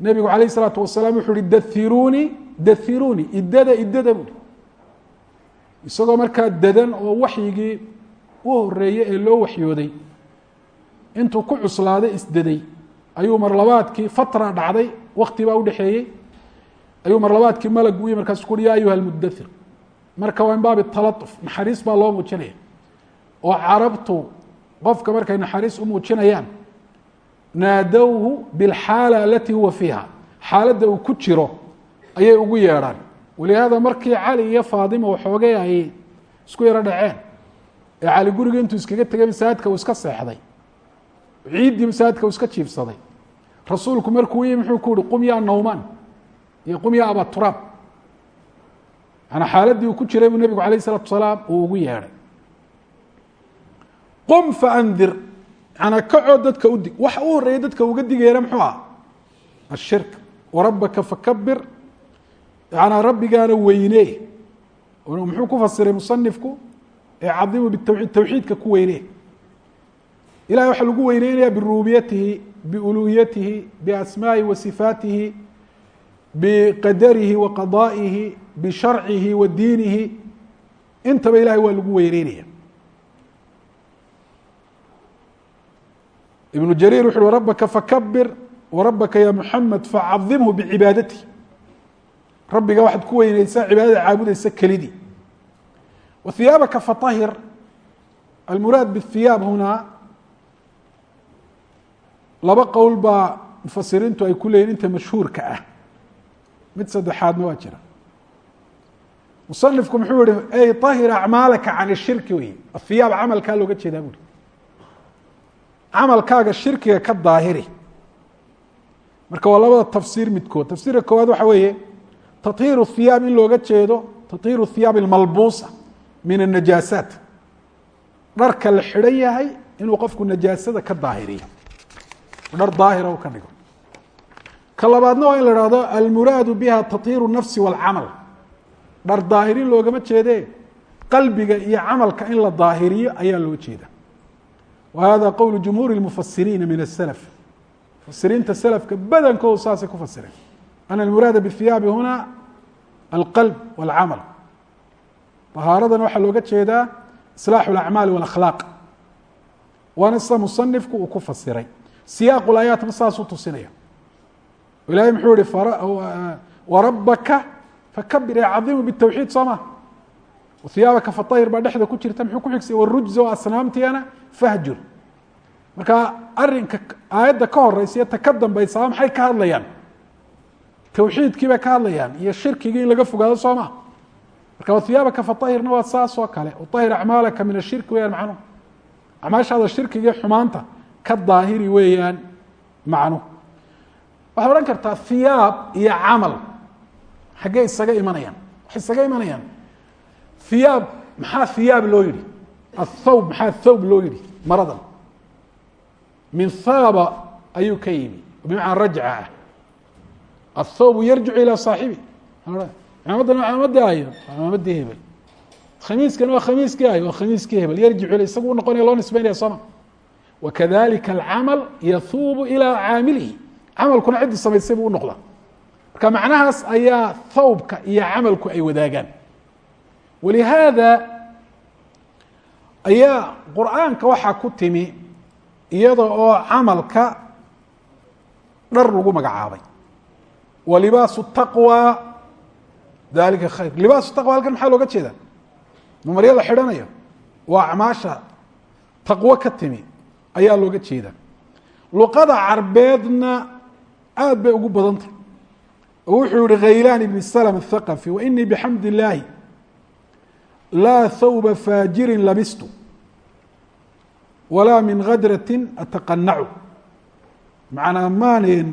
S1: nebigu alayh الsalaatu wasalaam wuxu uhi dahiruunii dahiruunii idada idada buui isagoo markaa dadan oo waxyigii u horeeyey ee loo waxyooday intuu ku cuslaaday isdaday ayuu marlabaadkii fatra dhacday wakti baa udhexeeyey ayuu marlabaadkii malagu u yimi markaasu kuui ya ayuha almudathir marka waa min baabi naxariis baa loo muujinaya. Oo carabtu qofka markay naxariis u muujinayaan naadowhu biاlxaala alati huwa fiiha. Xaaladda uu ku jiro ayay ugu yeedhaan. Walihaada markii cali iyo faadima waxoogay ay isku yaro dhaceen ee cali guriga intuu iskaga tegay masaajidka uu iska seexday. Ciiddii masaajidka uu iska jiifsaday rasuulku markuu yimi muxuu ku uhi qum yaa nawmaan iyo qum yaa aba turaab manaa xaaladdii uu ku jiray buu nebigu alayh isalatu salaam uu ugu yeedhay. Qum faandir manaa kacoo dadka udig waxa u horreeya dadka uga digayana muxuu ah ashirk warabaka fakabir yanaa rabbigaana weyne. Muxuu ku fasiray musanifku cadimu bitawxiid tawxiidka ku weyne. Ilahay waxaa lagu weyneynaya birububiyatihi biuluhiyatihi biasmaa'ihi wa sifaatihi biqadarihi wa qadaa'ihi bisharcihi wa diinihi intaba ilahay waa lagu weyneynaya. Ibnu jariir wuxu uhi rabaka fakabir warabaka ya muxamed facadimhu bicibaadatihi rabbiga waxaad ku weyneysaa cibaadada caabudeysa kelidii. Wa hiyaabaka faطahir almuraad bhiyaab hunaa laba qowl baa mufasiriintu ay ku leeyihiin inta mashhuurka ah mid saddexaadna waa jira musanifku muxuu yihi ey طahir acmaalaka can shirki wey ahiyaab camalkaa looga jeedaa buuri camalkaaga shirkiga ka daahiri marka waa labada tafsiir midkood tafsiirka koowaad waxa weeye tahiiru hiyaab in looga jeedo tahiiru hiyaab almalbuusa min الnajaasaat dharka la xidhan yahay inuu qofku najaasada ka daahiriyo dhar daahira u ka dhigo ka labaadna waa in la hahdo almuraadu biha tahiiru nafsi wاlcamal dhar daahirin loogama jeede qalbiga iyo camalka in la daahiriyo ayaa loo jeeda wa hada qowl jumhuuri اlmufasiriina min aslf mufasiriinta selafka badankoodu saasay ku fasireen ana almuraada bihiyaabi huna alqalb wاlcamal طahaaradan waxaa looga jeedaa islaaxu اlacmaali wاlakhlaaq waana sida musanifku uu ku fasiray siyaaqu laayaatna saasuu tusinaya ilahay muxuu yihi warabaka fakabir ee cadimu bitawxiid soo ma? Hiyaabaka faطahir baa dhexda ku jirta muxuu ku xigsay warujza asnaamtiyana fahjur. Marka arinka aayadda ka horeysa iyo ta ka dambaysaa maxay ka hadlayaan? Tawxiidkii bay ka hadlayaan iyo shirkigii in laga fogaado soo ma? Marka hiyaabaka faطahirna waa saas oo kale. Ahir acmaalaka min ashirki weyaan macnuhu acmaashaada shirkiga xumaanta ka daahiri weeyaan macnuhu waxaad odhan kartaa hiyaab iyo camal. Xaggey isaga imanayaan. Waxay isaga imanayaan. Hiyaab maxaa hiyaab loo yihi athawb maxaa thawb loo yihi maradan. Min haaba ayuu ka yimi. Bimacnaa rajca ah. Athawbu yarjicu ilaa saaxibi. Cimaamadan waa cimaamaddii ayo waa cimaamaddii hebel. Khamiiskan waa khamiiskii ayo waa khamiiskii hebel. Yarjicu il isagu noqonaya loo nisbeynaya sooma wakadalika alcamal yahuubu ilaa caamilihi camalkuna ciddii samaysay buu u noqdaa. Marka macnahaas ayaa thawbka iyo camalku ay wadaagaan. Walihaada ayaa qur'aanka waxaa ku timi iyada oo camalka dhar lagu magacaabay. Wa libaasu taqwa dalika khayr. Libaasu taqwa halkan maxaa looga jeeda ma maryo la xidhanayo. Waa acmaasha taqwo ka timi ayaa looga jeeda luqada carbeedna aada bay ugu badantay oo wuxuu yihi khaylaan ibn slm الthaqفي wainii bxamd الlaahi laa thawba faajirin labistu walaa min gadrati ataqanacu macnaa maanen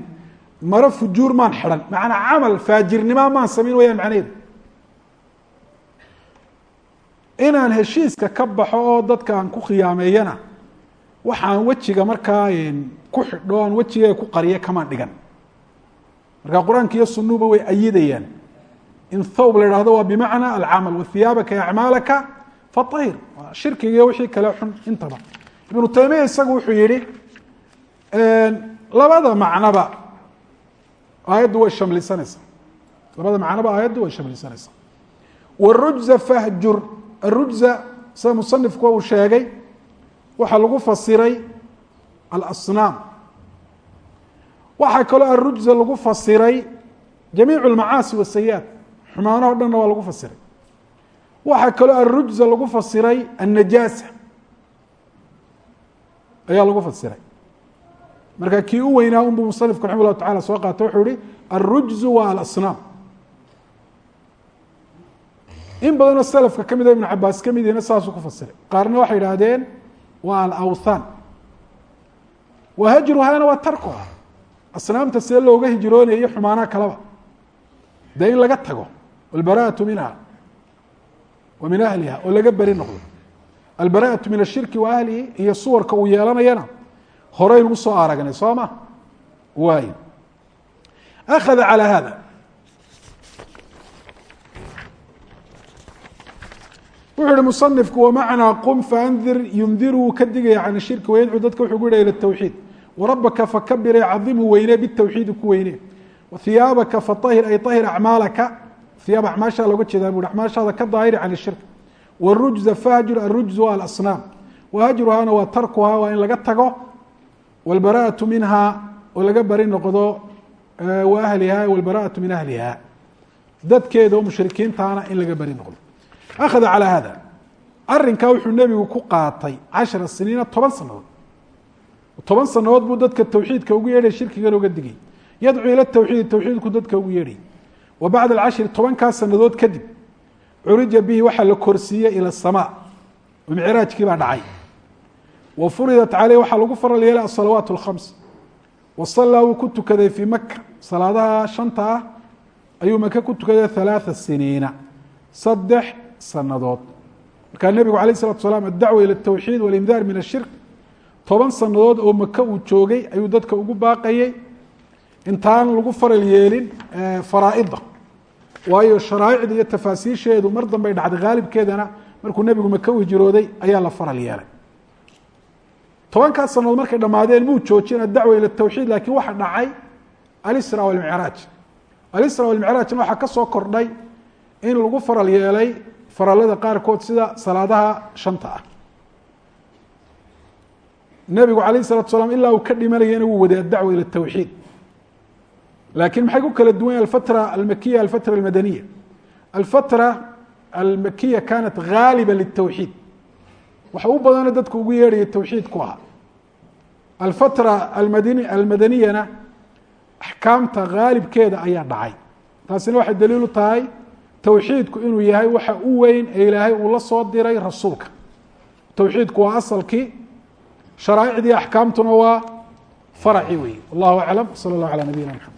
S1: maro fujuur maan xidhan macnaa camal faajirnima maan samayn wayaan macnaheedu inaan heshiiska ka baxo oo dadka aan ku khiyaameeyana waxaan wejiga markaa ku xidho aan wejiga ku qariya kamaan dhigan marka qur'aanka iyo sunuba way ayidayaan in thawb la ihahdo waa bimacna alcamal wahiyaabaka acmaalaka faahir shirkiga iyo wixii kale xun intaba. Ibnu taymiya isagu wuxuu yihi labada macnoba aayaddu way shamlisanaysaa. Labada macnoba aayaddu way shamlisanaysaa. Warujza fahjur. Arujza sida musanifku uu sheegay waxaa lagu fasiray alasnaam waxaa kaloo arujza lagu fasiray jamiic اlmacaasi wasayiaat xumaanaho dhanna waa lagu fasiray. Waxaa kaloo arujza lagu fasiray annajaasa. Ayaa lagu fasiray. Marka kii u weynaa unbu musanifku raxima llahu tacala soo qaata wuxuu ihi alrujzu waa alasnaam. In badanoo selafka ka mid ibnu cabaas ka mid saasuu ku fasiray. Qaarna waxay idhaahdeen waa alawthan. Wa hajruhaana waa tarkuha asnaamta see looga hijroonayo xumaanaha kalaba? Dee in laga tago? Albaraatu minha wa min ahliha oo laga beri noqdo. Albaraatu min ashirki wa ahlihi. Iyo suwarka uu yeelanayana horeynu u soo aragnay soo ma? Waay akhada calaa hada wuxuu ihi musanifku wamacnaa qum faandir yundiruu ka digaya can shirki wayadcu dadka wuxuu ku yidhah ila tawxiid warabaka fakabir ay cadimu weyne bitowxiidi ku weyne iyaabaka faahir ay ahir acmaalaka iyaab acmaashaa looga jeedaa bui acmaashaada ka daahiri can ishirk warujza fahjur arujzu alasnaam wahajruhaana waa tarkuhaa waa in laga tago wlbaraatu minhaa oo laga bari noqdo ahliha wlbaraatu min ahliha dadkeeda oo mushrikiintaana in laga bari noqdo akhada calaa hada arinkaa wuxuu nebigu ku qaatay cashara siniina toban sanadood toban sanadood buu dadka tawxiidka ugu yeedhay shirkigan oga digay. Yadcuu ila tawxiidi tawxiidku dadka ugu yeedhay. Wa bacda alcashri tobankaa sanadood kadib curija bihi waxaa la korsiiyey ila asamaa micraajkii baa dhacay. Wa furidat caleyh waxaa lagu faral yeelay asalawaat alkhams wa sallaa wuu ku tukaday fii maka salaadaha shanta ah ayuu maka ku tukaday halaatha siniina. Saddex sanadood markaa nebigu alayh isalatu salaam addacwa ila atawxiid walindaar min ashirk toban sanadood oo maka uu joogay ayuu dadka ugu baaqayey intaan lagu faral yeelin faraaida waayo sharaa'icda iyo tafaasiisheedu mar dambay dhacday haalibkeedana markuu nebigu maka u hijrooday ayaa la faral yeelay. Tobankaas sanadood markay dhammaadeen muu joojin addacwa ila tawxiid laakiin waxa dhacay alisra walmicraaj alisra walmicraajna waxaa ka soo kordhay in lagu faral yeelay farallada qaarkood sida salaadaha shanta ah nebigu alayh الsalatu salaam ilaa uu ka dhimanayana wuu waday addacwa ilى الtawxiid lakin maxay ku kala duwan yahy alfatra almakiya alfatra almadaniya alfatra almakiya kanat gaaliba lلtawxiid waxa u badana dadku ugu yeedhaya tawxiid ku ahaa alfatra almadani almadaniyana axkaamta gaalibkeeda ayaa dhacay taasina waxay daliil u tahay tawxiidku inuu yahay waxa u weyn ee ilaahay uu la soo diray rasuulka tawxiidku waa asalkii sharaa'icdii axkaamtuna waa faraci wey wallahu aclam salى اllah alى nabiyina mxamed